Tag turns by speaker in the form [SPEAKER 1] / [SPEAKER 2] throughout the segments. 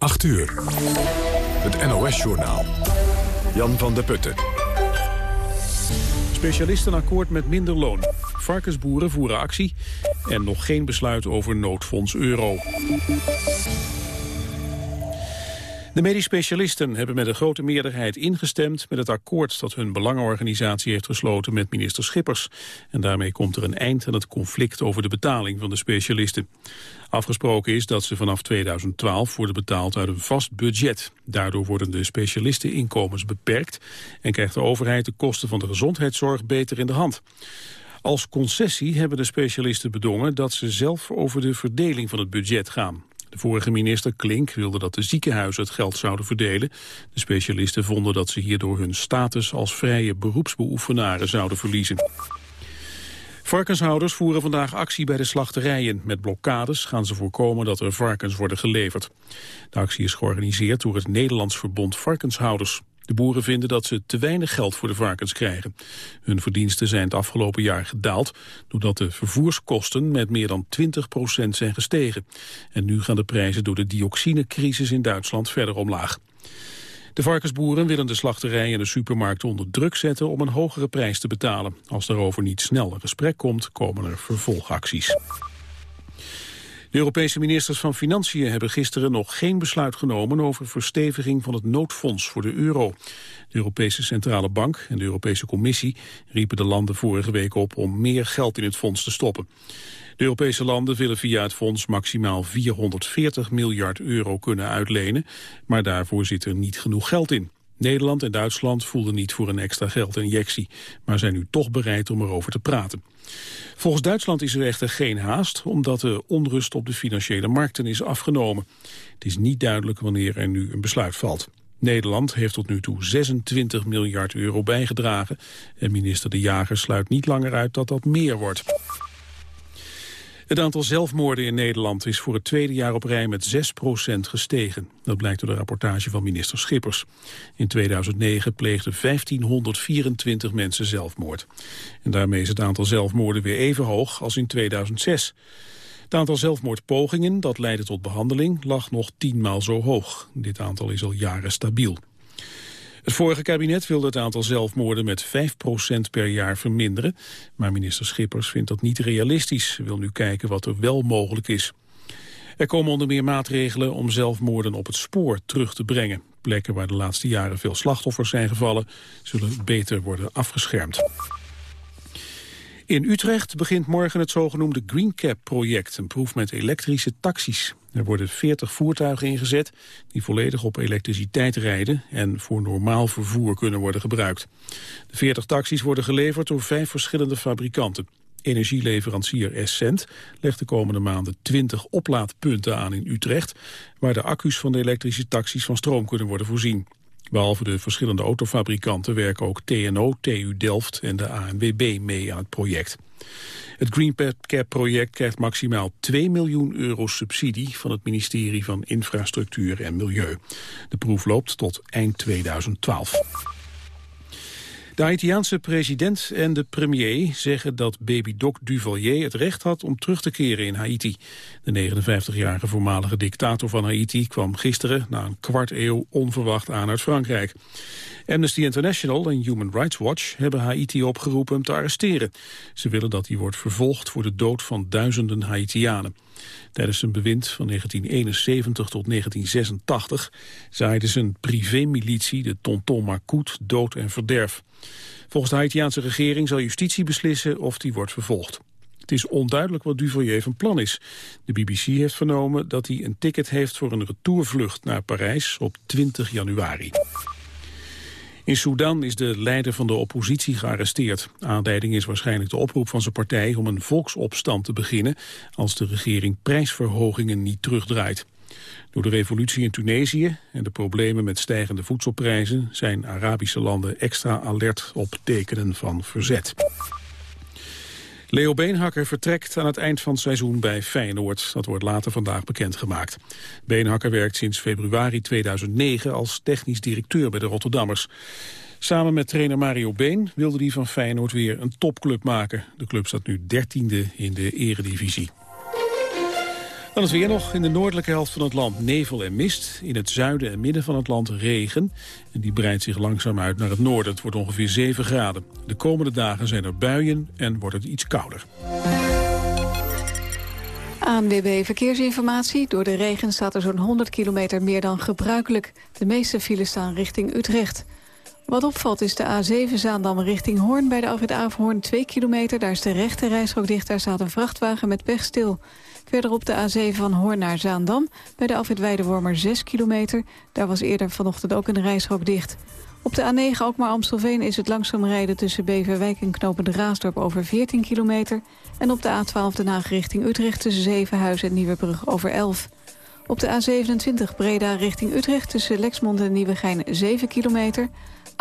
[SPEAKER 1] 8 uur. Het NOS-journaal. Jan van der Putten.
[SPEAKER 2] Specialistenakkoord met minder loon. Varkensboeren voeren actie. En nog geen besluit over noodfonds euro. De medisch specialisten hebben met een grote meerderheid ingestemd met het akkoord dat hun belangenorganisatie heeft gesloten met minister Schippers. En daarmee komt er een eind aan het conflict over de betaling van de specialisten. Afgesproken is dat ze vanaf 2012 worden betaald uit een vast budget. Daardoor worden de specialisteninkomens beperkt en krijgt de overheid de kosten van de gezondheidszorg beter in de hand. Als concessie hebben de specialisten bedongen dat ze zelf over de verdeling van het budget gaan. De vorige minister Klink wilde dat de ziekenhuizen het geld zouden verdelen. De specialisten vonden dat ze hierdoor hun status als vrije beroepsbeoefenaren zouden verliezen. Varkenshouders voeren vandaag actie bij de slachterijen. Met blokkades gaan ze voorkomen dat er varkens worden geleverd. De actie is georganiseerd door het Nederlands Verbond Varkenshouders. De boeren vinden dat ze te weinig geld voor de varkens krijgen. Hun verdiensten zijn het afgelopen jaar gedaald... doordat de vervoerskosten met meer dan 20% zijn gestegen. En nu gaan de prijzen door de dioxinecrisis in Duitsland verder omlaag. De varkensboeren willen de slachterijen en de supermarkten onder druk zetten om een hogere prijs te betalen. Als daarover niet snel een gesprek komt, komen er vervolgacties. De Europese ministers van Financiën hebben gisteren nog geen besluit genomen over versteviging van het noodfonds voor de euro. De Europese Centrale Bank en de Europese Commissie riepen de landen vorige week op om meer geld in het fonds te stoppen. De Europese landen willen via het fonds maximaal 440 miljard euro kunnen uitlenen, maar daarvoor zit er niet genoeg geld in. Nederland en Duitsland voelden niet voor een extra geldinjectie, maar zijn nu toch bereid om erover te praten. Volgens Duitsland is er echter geen haast, omdat de onrust op de financiële markten is afgenomen. Het is niet duidelijk wanneer er nu een besluit valt. Nederland heeft tot nu toe 26 miljard euro bijgedragen en minister De Jager sluit niet langer uit dat dat meer wordt. Het aantal zelfmoorden in Nederland is voor het tweede jaar op rij met 6% gestegen. Dat blijkt door de rapportage van minister Schippers. In 2009 pleegden 1524 mensen zelfmoord. En daarmee is het aantal zelfmoorden weer even hoog als in 2006. Het aantal zelfmoordpogingen dat leidde tot behandeling lag nog tienmaal zo hoog. Dit aantal is al jaren stabiel. Het vorige kabinet wilde het aantal zelfmoorden met 5% per jaar verminderen. Maar minister Schippers vindt dat niet realistisch. Hij wil nu kijken wat er wel mogelijk is. Er komen onder meer maatregelen om zelfmoorden op het spoor terug te brengen. Plekken waar de laatste jaren veel slachtoffers zijn gevallen... zullen beter worden afgeschermd. In Utrecht begint morgen het zogenoemde Green Cap-project, een proef met elektrische taxis. Er worden 40 voertuigen ingezet die volledig op elektriciteit rijden en voor normaal vervoer kunnen worden gebruikt. De 40 taxis worden geleverd door vijf verschillende fabrikanten. Energieleverancier Essent legt de komende maanden 20 oplaadpunten aan in Utrecht, waar de accu's van de elektrische taxis van stroom kunnen worden voorzien. Behalve de verschillende autofabrikanten werken ook TNO, TU Delft en de ANWB mee aan het project. Het Green Cap-project krijgt maximaal 2 miljoen euro subsidie van het ministerie van Infrastructuur en Milieu. De proef loopt tot eind 2012. De Haitiaanse president en de premier zeggen dat baby Doc Duvalier het recht had om terug te keren in Haiti. De 59-jarige voormalige dictator van Haiti kwam gisteren na een kwart eeuw onverwacht aan uit Frankrijk. Amnesty International en Human Rights Watch hebben Haiti opgeroepen hem te arresteren. Ze willen dat hij wordt vervolgd voor de dood van duizenden Haitianen. Tijdens zijn bewind van 1971 tot 1986 zaaide zijn privémilitie de Tonton Marcout dood en verderf. Volgens de Haitiaanse regering zal justitie beslissen of die wordt vervolgd. Het is onduidelijk wat Duvalier van plan is. De BBC heeft vernomen dat hij een ticket heeft voor een retourvlucht naar Parijs op 20 januari. In Sudan is de leider van de oppositie gearresteerd. Aanleiding is waarschijnlijk de oproep van zijn partij om een volksopstand te beginnen als de regering prijsverhogingen niet terugdraait. Door de revolutie in Tunesië en de problemen met stijgende voedselprijzen zijn Arabische landen extra alert op tekenen van verzet. Leo Beenhakker vertrekt aan het eind van het seizoen bij Feyenoord. Dat wordt later vandaag bekendgemaakt. Beenhakker werkt sinds februari 2009 als technisch directeur bij de Rotterdammers. Samen met trainer Mario Been wilde hij van Feyenoord weer een topclub maken. De club staat nu dertiende in de eredivisie. Dan het weer nog in de noordelijke helft van het land nevel en mist. In het zuiden en midden van het land regen. En die breidt zich langzaam uit naar het noorden. Het wordt ongeveer 7 graden. De komende dagen zijn er buien en wordt het iets kouder.
[SPEAKER 3] ANWB Verkeersinformatie. Door de regen staat er zo'n 100 kilometer meer dan gebruikelijk. De meeste files staan richting Utrecht. Wat opvalt is de A7 Zaandam richting Hoorn. Bij de afrit Averhoorn 2 kilometer. Daar is de rechte rijstrook dicht. Daar staat een vrachtwagen met pech stil. Verder op de A7 van Hoorn naar Zaandam. Bij de afrit Weidewormer 6 kilometer. Daar was eerder vanochtend ook een rijstrook dicht. Op de A9 ook maar Amstelveen is het langzaam rijden tussen Beverwijk en Knopende Raasdorp over 14 kilometer. En op de A12 Den Haag richting Utrecht tussen Zevenhuizen en Nieuwebrug over 11. Op de A27 Breda richting Utrecht tussen Lexmond en Nieuwegein 7 kilometer.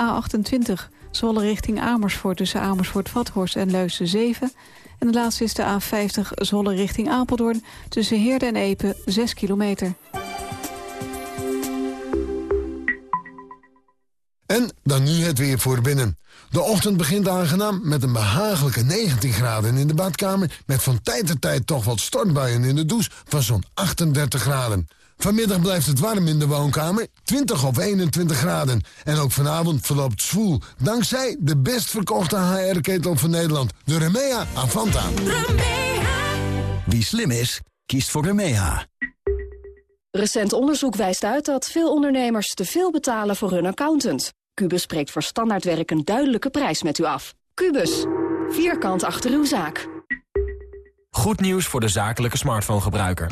[SPEAKER 3] A28 Zwolle richting Amersfoort tussen Amersfoort-Vathorst en Leusden 7. En de laatste is de A50 Zwolle richting Apeldoorn tussen Heerde en Epe 6 kilometer.
[SPEAKER 4] En dan nu het weer voor binnen. De ochtend begint aangenaam met een behagelijke 19 graden in de badkamer... met van tijd tot tijd toch wat stortbuien in de douche van zo'n 38 graden. Vanmiddag blijft het warm in de woonkamer, 20 of 21 graden. En ook vanavond verloopt zwoel, dankzij de best verkochte HR-ketel van Nederland... de Remea Avanta. Remea.
[SPEAKER 5] Wie slim is, kiest voor Remea.
[SPEAKER 6] Recent onderzoek wijst uit dat veel ondernemers te veel betalen voor hun accountant. Cubus spreekt voor standaardwerk een duidelijke prijs met u af. Cubus, vierkant achter uw zaak.
[SPEAKER 7] Goed nieuws voor de zakelijke smartphone-gebruiker.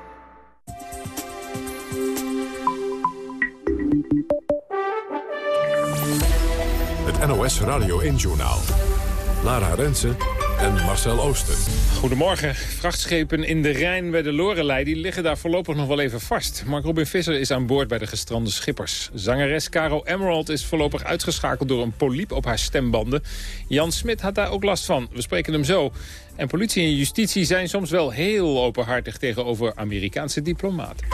[SPEAKER 1] NOS Radio 1-journaal. Lara Rensen en Marcel Ooster.
[SPEAKER 8] Goedemorgen. Vrachtschepen in de Rijn bij de Lorelei die liggen daar voorlopig nog wel even vast. Mark Robin Visser is aan boord bij de gestrande schippers. Zangeres Caro Emerald is voorlopig uitgeschakeld door een poliep op haar stembanden. Jan Smit had daar ook last van. We spreken hem zo. En politie en justitie zijn soms wel heel openhartig tegenover Amerikaanse diplomaten.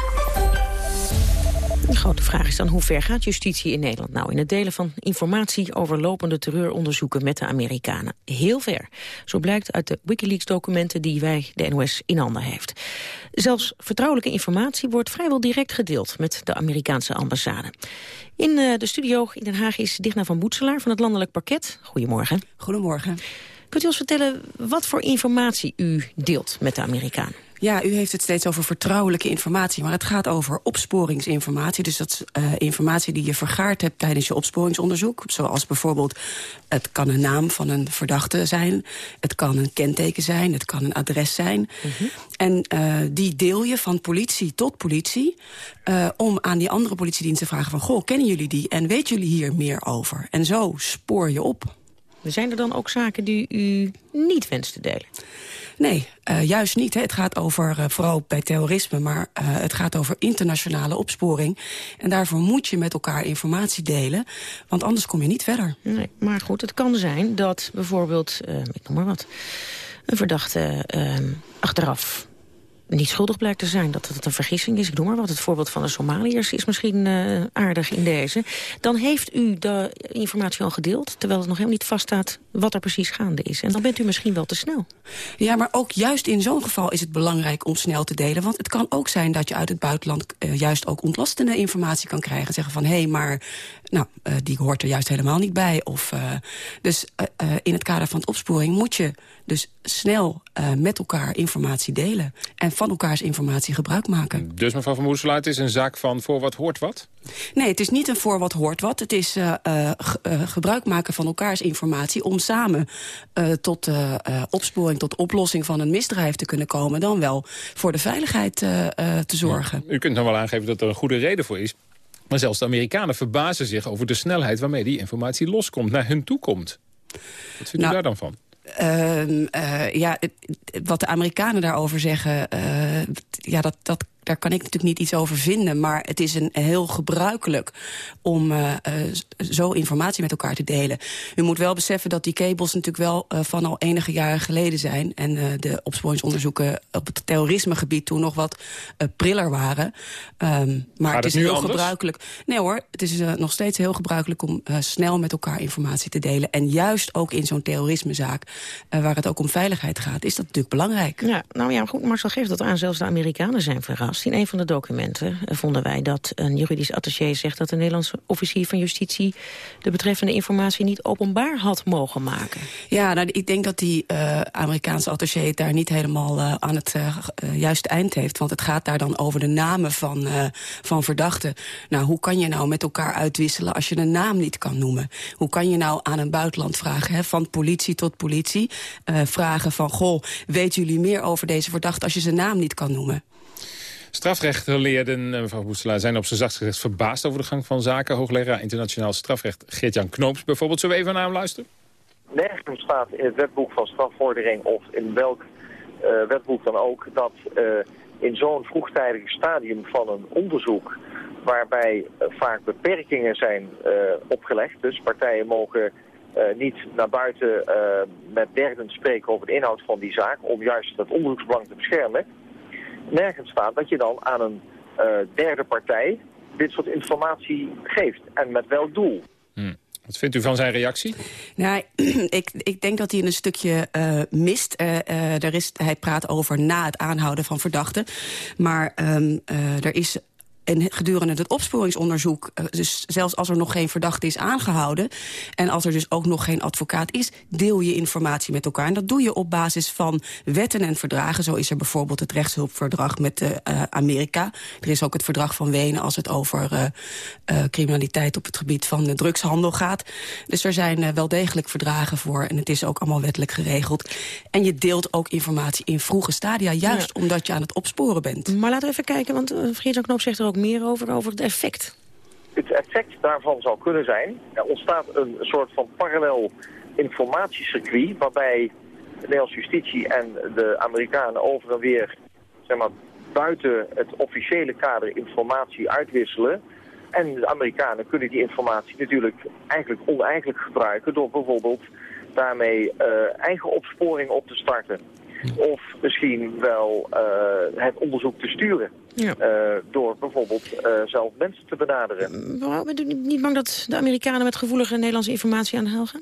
[SPEAKER 9] De grote vraag is dan hoe ver gaat justitie in Nederland nou... in het delen van informatie over lopende terreuronderzoeken met de Amerikanen? Heel ver. Zo blijkt uit de Wikileaks-documenten die wij, de NOS, in handen heeft. Zelfs vertrouwelijke informatie wordt vrijwel direct gedeeld... met de Amerikaanse ambassade. In uh, de studio in Den Haag is Digna van Boetselaar van het Landelijk Parket. Goedemorgen.
[SPEAKER 10] Goedemorgen.
[SPEAKER 9] Kunt u ons vertellen wat voor informatie u deelt met de Amerikanen?
[SPEAKER 10] Ja, u heeft het steeds over vertrouwelijke informatie, maar het gaat over opsporingsinformatie. Dus dat is uh, informatie die je vergaard hebt tijdens je opsporingsonderzoek. Zoals bijvoorbeeld, het kan een naam van een verdachte zijn, het kan een kenteken zijn, het kan een adres zijn. Mm -hmm. En uh, die deel je van politie tot politie, uh, om aan die andere politiediensten te vragen van, goh, kennen jullie die en weten jullie hier meer over? En zo spoor je op.
[SPEAKER 9] Zijn er dan ook zaken die u niet wenst te delen?
[SPEAKER 10] Nee, uh, juist niet. Hè. Het gaat over, uh, vooral bij terrorisme, maar uh, het gaat over internationale opsporing. En daarvoor moet je met elkaar informatie delen, want anders kom je niet verder.
[SPEAKER 9] Nee, maar goed, het kan zijn dat bijvoorbeeld, ik noem maar wat, een verdachte achteraf niet schuldig blijkt te zijn. Dat het een vergissing is. Ik doe maar wat. Het voorbeeld van de Somaliërs is misschien uh, aardig in deze. Dan heeft u de informatie al gedeeld... terwijl het nog helemaal niet vaststaat wat er precies gaande is. En dan bent u misschien wel te snel.
[SPEAKER 10] Ja, maar ook juist in zo'n geval is het belangrijk om snel te delen. Want het kan ook zijn dat je uit het buitenland... Uh, juist ook ontlastende informatie kan krijgen. Zeggen van, hé, hey, maar nou, uh, die hoort er juist helemaal niet bij. Of, dus in het kader van het opsporing moet je dus snel met elkaar informatie delen. En van elkaars informatie gebruik maken.
[SPEAKER 8] Dus mevrouw Van Moeselaar, het is een zaak van voor wat hoort wat?
[SPEAKER 10] Nee, het is niet een voor wat hoort wat. Het is uh, uh, gebruik maken van elkaars informatie... om samen tot opsporing, tot oplossing van een misdrijf te kunnen komen... dan wel voor de veiligheid te zorgen.
[SPEAKER 8] Ja, u kunt dan wel aangeven dat er een goede reden voor is. Maar zelfs de Amerikanen verbazen zich over de snelheid... waarmee die informatie loskomt, naar hun toe komt. Wat vindt nou, u daar dan van?
[SPEAKER 10] Uh, uh, ja, wat de Amerikanen daarover zeggen, uh, ja, dat, dat daar kan ik natuurlijk niet iets over vinden. Maar het is een heel gebruikelijk om uh, zo informatie met elkaar te delen. U moet wel beseffen dat die kabels natuurlijk wel uh, van al enige jaren geleden zijn. En uh, de opsporingsonderzoeken op het terrorismegebied toen nog wat priller waren. Um, maar
[SPEAKER 8] Gaat
[SPEAKER 10] het is
[SPEAKER 8] het nu
[SPEAKER 10] heel
[SPEAKER 8] anders?
[SPEAKER 10] gebruikelijk. Nee hoor, het is nog steeds heel gebruikelijk om snel met elkaar informatie te delen. En juist ook in zo'n terrorismezaak, waar het ook om veiligheid gaat, is dat natuurlijk belangrijk.
[SPEAKER 9] Ja, nou ja, goed, Marcel geeft dat aan. Zelfs de Amerikanen zijn verrast. In een van de documenten vonden wij dat een juridisch attaché zegt... dat de Nederlandse officier van justitie... de betreffende informatie niet openbaar had mogen maken.
[SPEAKER 10] Ja, nou, ik denk dat die uh, Amerikaanse attaché het daar niet helemaal uh, aan het uh, juiste eind heeft. Want het gaat daar dan over de namen van, van verdachten. Nou, hoe kan je nou met elkaar uitwisselen als je een naam niet kan noemen? Hoe kan je nou aan een buitenland vragen, hè, van politie tot politie... vragen van, goh, weten jullie meer over deze verdachte als je zijn naam niet kan noemen?
[SPEAKER 8] Strafrechtgeleerden, mevrouw Boetselaar, zijn op zijn zachtst verbaasd over de gang van zaken. Hoogleraar internationaal strafrecht Geert-Jan Knoops bijvoorbeeld. Zullen we even naar hem luisteren?
[SPEAKER 11] Nergens staat in het wetboek van strafvordering of in welk uh, wetboek dan ook... dat uh, in zo'n vroegtijdig stadium van een onderzoek... waarbij vaak beperkingen zijn opgelegd, dus partijen mogen... niet naar buiten met derden spreken over de inhoud van die zaak... om juist het onderzoeksbelang te beschermen nergens staat dat je dan aan een uh, derde partij dit soort informatie geeft. En met welk doel.
[SPEAKER 8] Hmm. Wat vindt u van zijn reactie?
[SPEAKER 10] Nou, ik, ik denk dat hij een stukje uh, mist. Uh, uh, er is, hij praat over na het aanhouden van verdachten. Maar um, er is en gedurende het opsporingsonderzoek, dus zelfs als er nog geen verdachte is aangehouden... en als er dus ook nog geen advocaat is, deel je informatie met elkaar. En dat doe je op basis van wetten en verdragen. Zo is er bijvoorbeeld het rechtshulpverdrag met uh, Amerika. Er is ook het verdrag van Wenen als het over uh, uh, criminaliteit... op het gebied van de drugshandel gaat. Dus er zijn wel degelijk verdragen voor en het is ook allemaal wettelijk geregeld. En je deelt ook informatie in vroege stadia, juist ja. omdat je aan het opsporen bent.
[SPEAKER 9] Maar laten we even kijken, want Friedrich Knoop zegt er ook meer over, over het effect?
[SPEAKER 11] Het effect daarvan zou kunnen zijn, er ontstaat een soort van parallel informatiecircuit... waarbij de Nederlandse justitie en de Amerikanen over en weer zeg maar, buiten het officiële kader informatie uitwisselen. En de Amerikanen kunnen die informatie natuurlijk eigenlijk oneigenlijk gebruiken... door bijvoorbeeld daarmee uh, eigen opsporing op te starten. Of misschien wel uh, het onderzoek te sturen. Ja. Uh, door bijvoorbeeld uh, zelf mensen te benaderen.
[SPEAKER 9] Waarom bent u niet bang dat de Amerikanen met gevoelige Nederlandse informatie aan de haal gaan?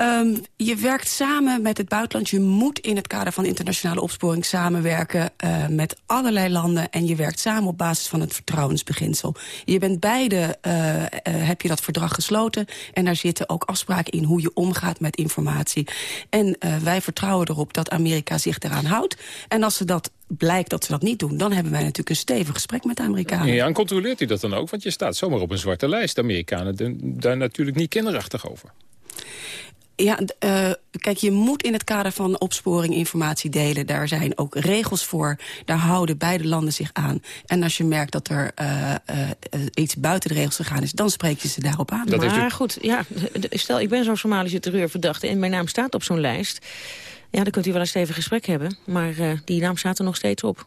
[SPEAKER 10] Um, je werkt samen met het buitenland. Je moet in het kader van internationale opsporing samenwerken uh, met allerlei landen. En je werkt samen op basis van het vertrouwensbeginsel. Je bent beide, uh, uh, heb je dat verdrag gesloten. En daar zitten ook afspraken in hoe je omgaat met informatie. En wij vertrouwen erop dat Amerika zich eraan houdt. En als ze dat blijkt dat ze dat niet doen... dan hebben wij natuurlijk een stevig gesprek met de Amerikanen.
[SPEAKER 8] Ja, en controleert u dat dan ook? Want je staat zomaar op een zwarte lijst. Amerikanen daar natuurlijk niet kinderachtig over.
[SPEAKER 10] Ja, uh, kijk, je moet in het kader van opsporing informatie delen. Daar zijn ook regels voor. Daar houden beide landen zich aan. En als je merkt dat er uh, uh, iets buiten de regels gegaan is... dan spreek je ze daarop aan.
[SPEAKER 9] Dat maar u... goed, ja, stel ik ben zo'n Somalische terreurverdachte... en mijn naam staat op zo'n lijst... ja, dan kunt u wel een stevig gesprek hebben. Maar die naam staat er nog steeds op.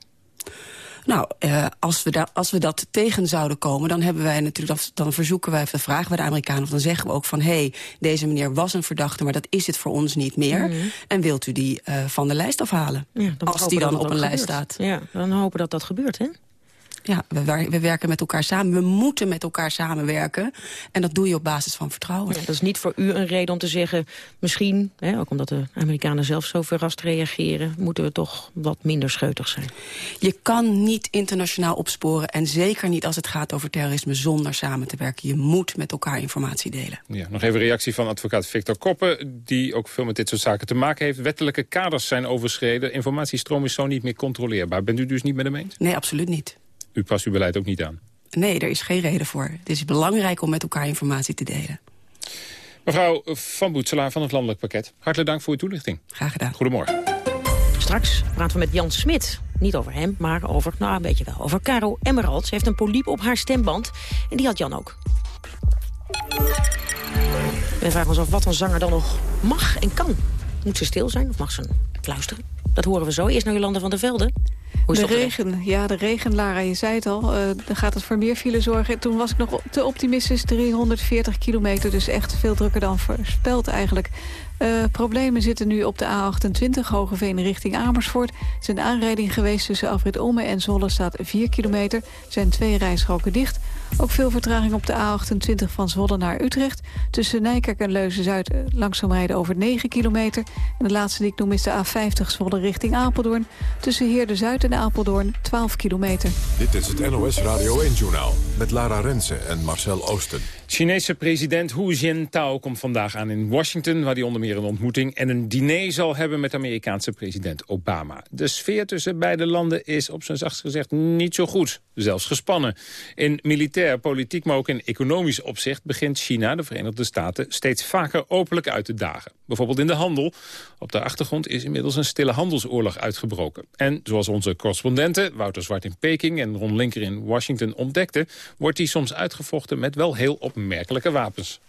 [SPEAKER 10] Nou, uh, als, we als we dat tegen zouden komen, dan hebben wij natuurlijk, dan, dan verzoeken wij, dan vragen we de Amerikanen, of dan zeggen we ook van, hé, hey, deze meneer was een verdachte, maar dat is het voor ons niet meer. Mm -hmm. En wilt u die uh, van de lijst afhalen?
[SPEAKER 9] Ja,
[SPEAKER 10] als die dan op een
[SPEAKER 9] gebeurt.
[SPEAKER 10] lijst staat.
[SPEAKER 9] Ja, dan hopen dat dat gebeurt, hè?
[SPEAKER 10] Ja, we, we, werken met elkaar samen. We moeten met elkaar samenwerken. En dat doe je op basis van vertrouwen.
[SPEAKER 9] Ja, dat is niet voor u een reden om te zeggen... misschien, hè, ook omdat de Amerikanen zelf zo verrast reageren... moeten we toch wat minder scheutig zijn.
[SPEAKER 10] Je kan niet internationaal opsporen... en zeker niet als het gaat over terrorisme zonder samen te werken. Je moet met elkaar informatie delen.
[SPEAKER 8] Ja, nog even reactie van advocaat Victor Koppen... die ook veel met dit soort zaken te maken heeft. Wettelijke kaders zijn overschreden. Informatiestroom is zo niet meer controleerbaar. Bent u dus niet met hem eens?
[SPEAKER 10] Nee, absoluut niet.
[SPEAKER 8] U past uw beleid ook niet aan?
[SPEAKER 10] Nee, er is geen reden voor. Het is belangrijk om met elkaar informatie te delen.
[SPEAKER 8] Mevrouw Van Boetselaar van het Landelijk Pakket, hartelijk dank voor uw toelichting.
[SPEAKER 10] Graag gedaan.
[SPEAKER 8] Goedemorgen.
[SPEAKER 9] Straks praten we met Jan Smit. Niet over hem, maar over, nou een beetje wel, over Caro Emerald. Ze heeft een poliep op haar stemband en die had Jan ook. We vragen ons af wat een zanger dan nog mag en kan. Moet ze stil zijn of mag ze luisteren? Dat horen we zo. Eerst naar Jolanda van der Velde.
[SPEAKER 3] De regen, ja, de regen, Lara, je zei het al. Uh, dan gaat het voor meer file zorgen. Toen was ik nog te optimistisch, 340 kilometer. Dus echt veel drukker dan voorspeld eigenlijk. Uh, problemen zitten nu op de A28 Hogeveen richting Amersfoort. Er is een aanrijding geweest tussen Afrit Ome en Zwolle staat 4 kilometer. Er zijn twee rijstroken dicht. Ook veel vertraging op de A28 van Zwolle naar Utrecht. Tussen Nijkerk en Leuzen-Zuid eh, langzaam rijden over 9 kilometer. En de laatste die ik noem is de A50 Zwolle richting Apeldoorn. Tussen Heerde-Zuid en Apeldoorn 12 kilometer.
[SPEAKER 1] Dit is het NOS Radio 1-journaal met Lara Rensen en Marcel Oosten.
[SPEAKER 8] Chinese president Hu Jintao komt vandaag aan in Washington... waar hij onder meer een ontmoeting en een diner zal hebben... met Amerikaanse president Obama. De sfeer tussen beide landen is op zijn zachtst gezegd niet zo goed. Zelfs gespannen. In militair, politiek, maar ook in economisch opzicht... begint China, de Verenigde Staten, steeds vaker openlijk uit te dagen. Bijvoorbeeld in de handel. Op de achtergrond is inmiddels een stille handelsoorlog uitgebroken. En zoals onze correspondenten Wouter Zwart in Peking... en Ron Linker in Washington ontdekten... wordt die soms uitgevochten met wel heel op opmerkelijke wapens.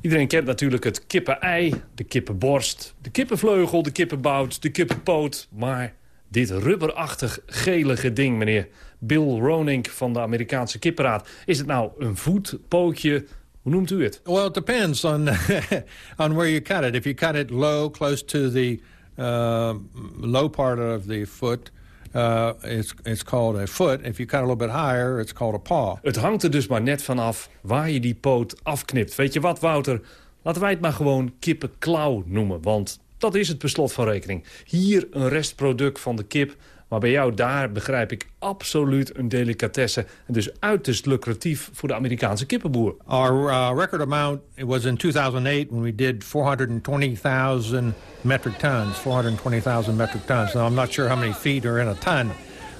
[SPEAKER 12] Iedereen kent natuurlijk het kippen-ei, de kippenborst, de kippenvleugel, de kippenbout, de kippenpoot. Maar dit rubberachtig gelige ding, meneer Bill Ronink van de Amerikaanse Kippenraad. Is het nou een voet, pootje, hoe noemt u het?
[SPEAKER 13] Well, it depends on, on where you cut it. If you cut it low, close to the uh, low part of the foot... Uh, it's, it's called a foot. If you cut a little bit higher, it's called a paw.
[SPEAKER 12] Het hangt er dus maar net vanaf waar je die poot afknipt. Weet je wat, Wouter? Laten wij het maar gewoon kippenklauw noemen. Want dat is het beslot van rekening. Hier een restproduct van de kip maar bij jou daar begrijp ik absoluut een delicatesse. En dus uiterst lucratief voor de Amerikaanse kippenboer.
[SPEAKER 13] Our uh, record amount it was in 2008 when we did 420,000 metric tons. 420,000 metric tons. Now I'm not sure how many feet are in a ton,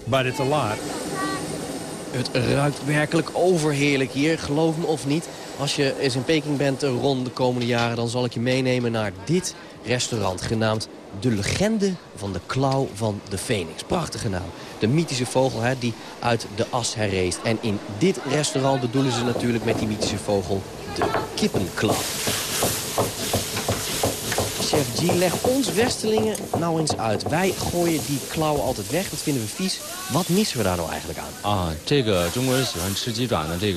[SPEAKER 13] but it's a lot.
[SPEAKER 14] Het ruikt werkelijk overheerlijk hier, geloof me of niet. Als je eens in Peking bent rond de komende jaren... dan zal ik je meenemen naar dit restaurant genaamd De Legende van de Klauw van de Phoenix. Prachtige naam. De mythische vogel hè, die uit de as herreest. En in dit restaurant bedoelen ze natuurlijk met die mythische vogel de kippenklauw chef G, leg ons Westelingen nou eens uit. Wij gooien die klauwen altijd weg, dat vinden we vies. Wat missen we daar nou eigenlijk aan?
[SPEAKER 15] Ah, deze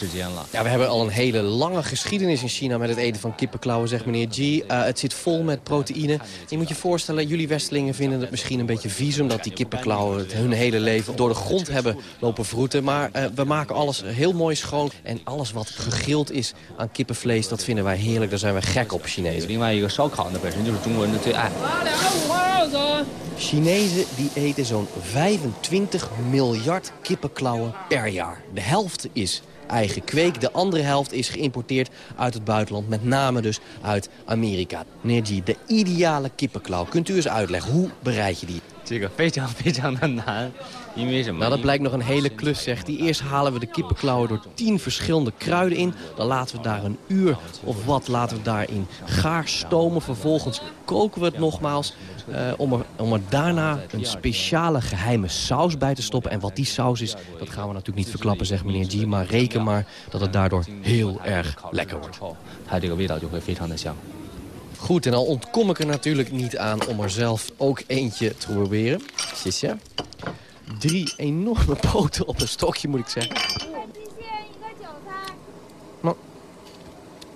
[SPEAKER 15] dit
[SPEAKER 14] Ja, we hebben al een hele lange geschiedenis in China met het eten van kippenklauwen, zegt meneer G. Eh, het zit vol met proteïne. Je moet je voorstellen, jullie Westelingen vinden het misschien een beetje vies... omdat die kippenklauwen het hun hele leven door de grond hebben lopen vroeten. Maar eh, we maken alles heel mooi schoon. En alles wat gegrild is aan kippenvlees, dat vinden wij heerlijk. Daar zijn we gek op. Chinezen. Chinezen die eten zo'n 25 miljard kippenklauwen per jaar. De helft is eigen kweek. De andere helft is geïmporteerd uit het buitenland. Met name dus uit Amerika. Meneer G, de ideale kippenklauw. Kunt u eens uitleggen, hoe bereid je die?
[SPEAKER 15] 这个非常非常的难。
[SPEAKER 14] nou, dat blijkt nog een hele klus, zegt hij. Eerst halen we de kippenklauwen door tien verschillende kruiden in. Dan laten we daar een uur of wat laten we daarin gaar stomen. Vervolgens koken we het nogmaals uh, om, er, om er daarna een speciale geheime saus bij te stoppen. En wat die saus is, dat gaan we natuurlijk niet verklappen, zegt meneer G. Maar reken maar dat het daardoor heel erg lekker wordt. Goed, en dan ontkom ik er natuurlijk niet aan om er zelf ook eentje te proberen. Sisja drie enorme poten op een stokje, moet ik zeggen.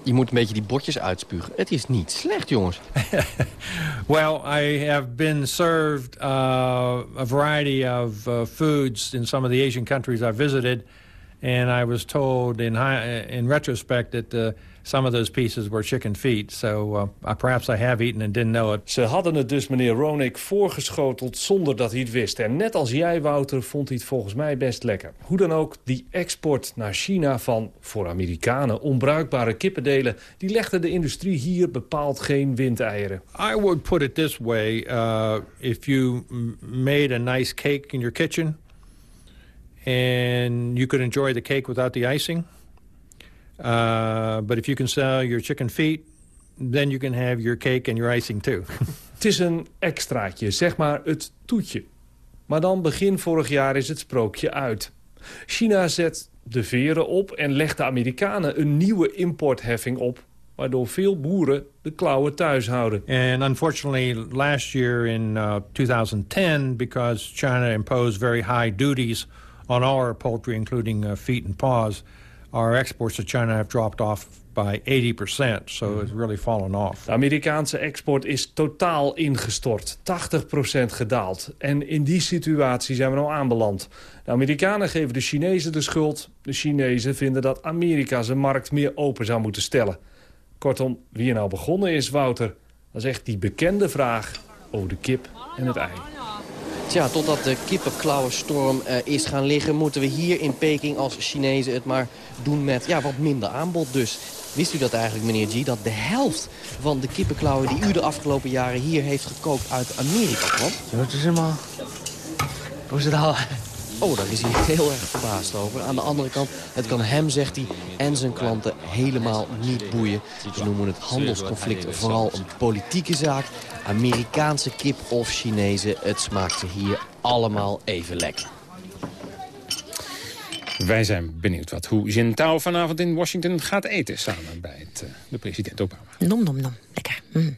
[SPEAKER 14] Je moet een beetje die bordjes uitspugen. Het is niet slecht, jongens.
[SPEAKER 13] well, I have been served uh, a variety of uh, foods in some of the Asian countries I visited. And I was told in, high, in retrospect that... Uh, some of those pieces were chicken feet. So uh, perhaps I have eaten and didn't know it.
[SPEAKER 12] Ze hadden het dus meneer Ronik voorgeschoteld zonder dat hij het wist. En net als jij, Wouter, vond hij het volgens mij best lekker. Hoe dan ook, die export naar China van voor Amerikanen onbruikbare kippendelen... die legde de industrie hier bepaald geen windeieren.
[SPEAKER 13] I would put it this way. Uh, if you made a nice cake in your kitchen... and you could enjoy the cake without the icing... Uh, but if you can sell your chicken feet, then you can have your cake and your icing too.
[SPEAKER 12] het is een extraatje, zeg maar het toetje. Maar dan begin vorig jaar is het sprookje uit. China zet de veren op en legt de Amerikanen een nieuwe importheffing op waardoor veel boeren de klauwen thuis houden.
[SPEAKER 13] And unfortunately, last year in uh, 2010, because China imposed very high duties on our poultry, including uh, feet and paws, our exports to China have dropped off by 80%. So it's really fallen off.
[SPEAKER 12] De Amerikaanse export is totaal ingestort. 80% gedaald. En in die situatie zijn we nou aanbeland. De Amerikanen geven de Chinezen de schuld. De Chinezen vinden dat Amerika zijn markt meer open zou moeten stellen. Kortom, wie er nou begonnen is, Wouter... dat is echt die bekende vraag over de kip en het ei.
[SPEAKER 14] Tja, totdat de kippenklauwenstorm uh, is gaan liggen... moeten we hier in Peking als Chinezen het maar doen met ja, wat minder aanbod dus. Wist u dat eigenlijk, meneer G, dat de helft van de kippenklauwen... die u de afgelopen jaren hier heeft gekookt uit Amerika kwam?
[SPEAKER 15] Dat is helemaal... Hoe is het al?
[SPEAKER 14] Oh, daar is hij heel erg verbaasd over. Aan de andere kant, het kan hem, zegt hij, en zijn klanten helemaal niet boeien. Ze noemen het handelsconflict vooral een politieke zaak. Amerikaanse kip of Chinese, het smaakt ze hier allemaal even lekker.
[SPEAKER 8] Wij zijn benieuwd wat hoe Jintao vanavond in Washington gaat eten... samen bij het, uh, de president Obama.
[SPEAKER 9] Nom, nom, nom. Lekker. Mm.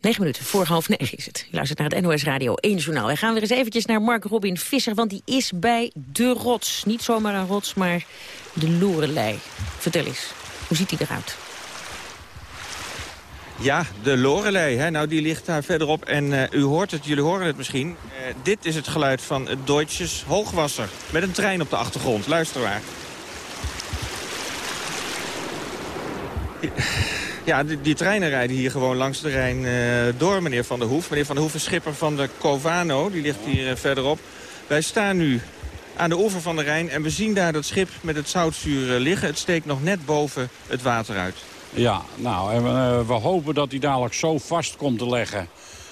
[SPEAKER 9] Bah. 9 minuten voor half negen is het. Je luistert naar het NOS Radio 1 journaal. Wij gaan weer eens eventjes naar Mark Robin Visser, want die is bij de rots. Niet zomaar een rots, maar de Lorelei. Vertel eens, hoe ziet hij eruit?
[SPEAKER 16] Ja, de Lorelei. Hè? Nou, die ligt daar verderop. En uh, u hoort het, jullie horen het misschien. Uh, dit is het geluid van het Deutsches Hoogwasser. Met een trein op de achtergrond. Luister maar. Ja, die, die, treinen rijden hier gewoon langs de Rijn uh, door, meneer Van der Hoef. Meneer Van der Hoef is schipper van de Covano. Die ligt hier verderop. Wij staan nu aan de oever van de Rijn en we zien daar dat schip met het zoutzuur liggen. Het steekt nog net boven het water uit.
[SPEAKER 17] Ja, nou, en we, we hopen dat hij dadelijk zo vast komt te leggen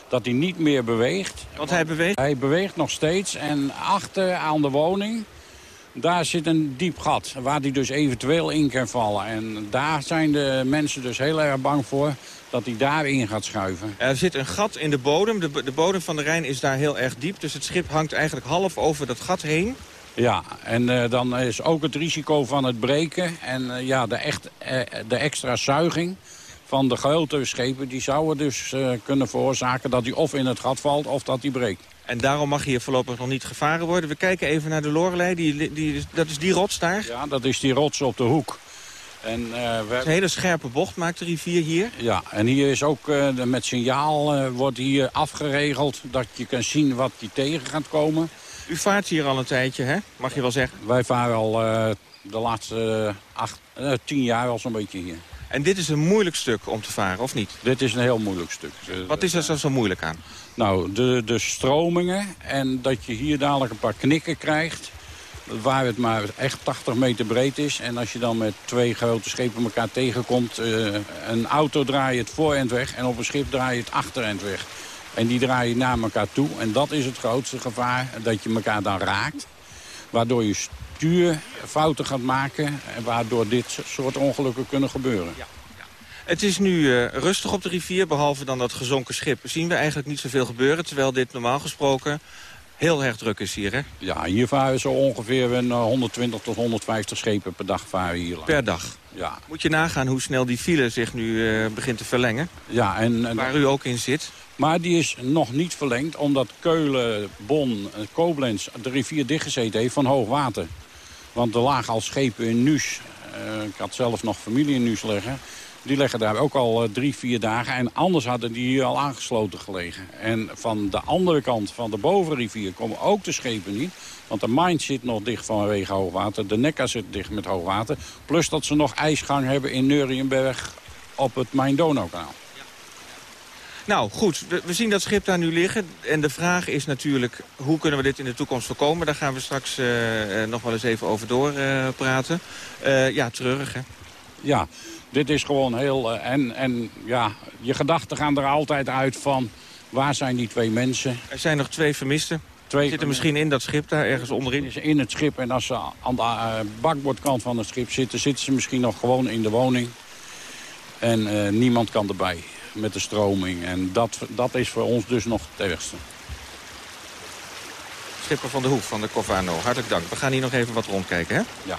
[SPEAKER 17] dat hij niet meer beweegt.
[SPEAKER 16] Want hij beweegt?
[SPEAKER 17] Hij beweegt nog steeds en achter aan de woning... daar zit een diep gat waar hij dus eventueel in kan vallen. En daar zijn de mensen dus heel erg bang voor dat hij daarin gaat schuiven.
[SPEAKER 16] Er zit een gat in de bodem. De, de bodem van de Rijn is daar heel erg diep. Dus het schip hangt eigenlijk half over dat gat heen.
[SPEAKER 17] Ja, en uh, dan is ook het risico van het breken en uh, ja, de, echt, uh, de extra zuiging van de grote schepen... die zouden dus kunnen veroorzaken dat hij of in het gat valt of dat hij breekt.
[SPEAKER 16] En daarom mag hier voorlopig nog niet gevaren worden. We kijken even naar de Lorelei, die, die, dat is die rots daar?
[SPEAKER 17] Ja, dat is die rots op de hoek.
[SPEAKER 16] En, we... Een hele scherpe bocht maakt de rivier hier.
[SPEAKER 17] Ja, en hier is ook met signaal wordt hier afgeregeld... dat je kan zien wat je tegen gaat komen...
[SPEAKER 16] U vaart hier al een tijdje, hè? Mag je wel zeggen?
[SPEAKER 17] Wij varen al uh, de laatste uh, acht, uh, tien jaar al zo'n beetje hier.
[SPEAKER 16] En dit is een moeilijk stuk om te varen, of niet?
[SPEAKER 17] Dit is een heel moeilijk stuk.
[SPEAKER 16] Wat is er zo, zo moeilijk aan?
[SPEAKER 17] Nou, de, de stromingen en dat je hier dadelijk een paar knikken krijgt... waar het maar echt 80 meter breed is. En als je dan met twee grote schepen elkaar tegenkomt... een auto draai je het voorend weg en op een schip draai je het achterend weg. En die draaien naar elkaar toe. En dat is het grootste gevaar, dat je elkaar dan raakt. Waardoor je stuurfouten gaat maken. En waardoor dit soort ongelukken kunnen gebeuren. Ja.
[SPEAKER 16] Het is nu uh, rustig op de rivier, behalve dan dat gezonken schip. Zien we eigenlijk niet zoveel gebeuren, terwijl dit normaal gesproken heel erg druk is hier, hè?
[SPEAKER 17] Ja, hier varen zo ongeveer een 120 tot 150 schepen per dag varen hier.
[SPEAKER 16] Per dag?
[SPEAKER 17] Ja.
[SPEAKER 16] Moet je nagaan hoe snel die file zich nu uh, begint te verlengen?
[SPEAKER 17] Ja, en, en...
[SPEAKER 16] Waar u ook in zit?
[SPEAKER 17] Maar die is nog niet verlengd omdat Keulen, Bonn, Koblenz de rivier dichtgezeten heeft van hoog water. Want er lagen al schepen in Nuus. Uh, ik had zelf nog familie in Nuus liggen. Die leggen daar ook al uh, drie, vier dagen. En anders hadden die hier al aangesloten gelegen. En van de andere kant, van de bovenrivier, komen ook de schepen niet. Want de Main zit nog dicht vanwege hoogwater. De Neckar zit dicht met hoogwater. Plus dat ze nog ijsgang hebben in Neurienberg op het Main-Donau-kanaal.
[SPEAKER 16] Nou goed, we, we, zien dat schip daar nu liggen. En de vraag is natuurlijk, hoe kunnen we dit in de toekomst voorkomen? Daar gaan we straks uh, nog wel eens even over doorpraten. Uh, ja, treurig hè?
[SPEAKER 17] Ja, dit is gewoon heel... En, en ja, je gedachten gaan er altijd uit van... waar zijn die twee mensen?
[SPEAKER 16] Er zijn nog twee vermisten. Twee zitten misschien in dat schip daar, ergens onderin?
[SPEAKER 17] Is in het schip en als ze aan de uh, bakbordkant van het schip zitten... zitten ze misschien nog gewoon in de woning. En uh, niemand kan erbij met de stroming. En dat, dat is voor ons dus nog het ergste.
[SPEAKER 16] Schipper van de Hoef van de Covano, hartelijk dank. We gaan hier nog even wat rondkijken, hè?
[SPEAKER 17] Ja.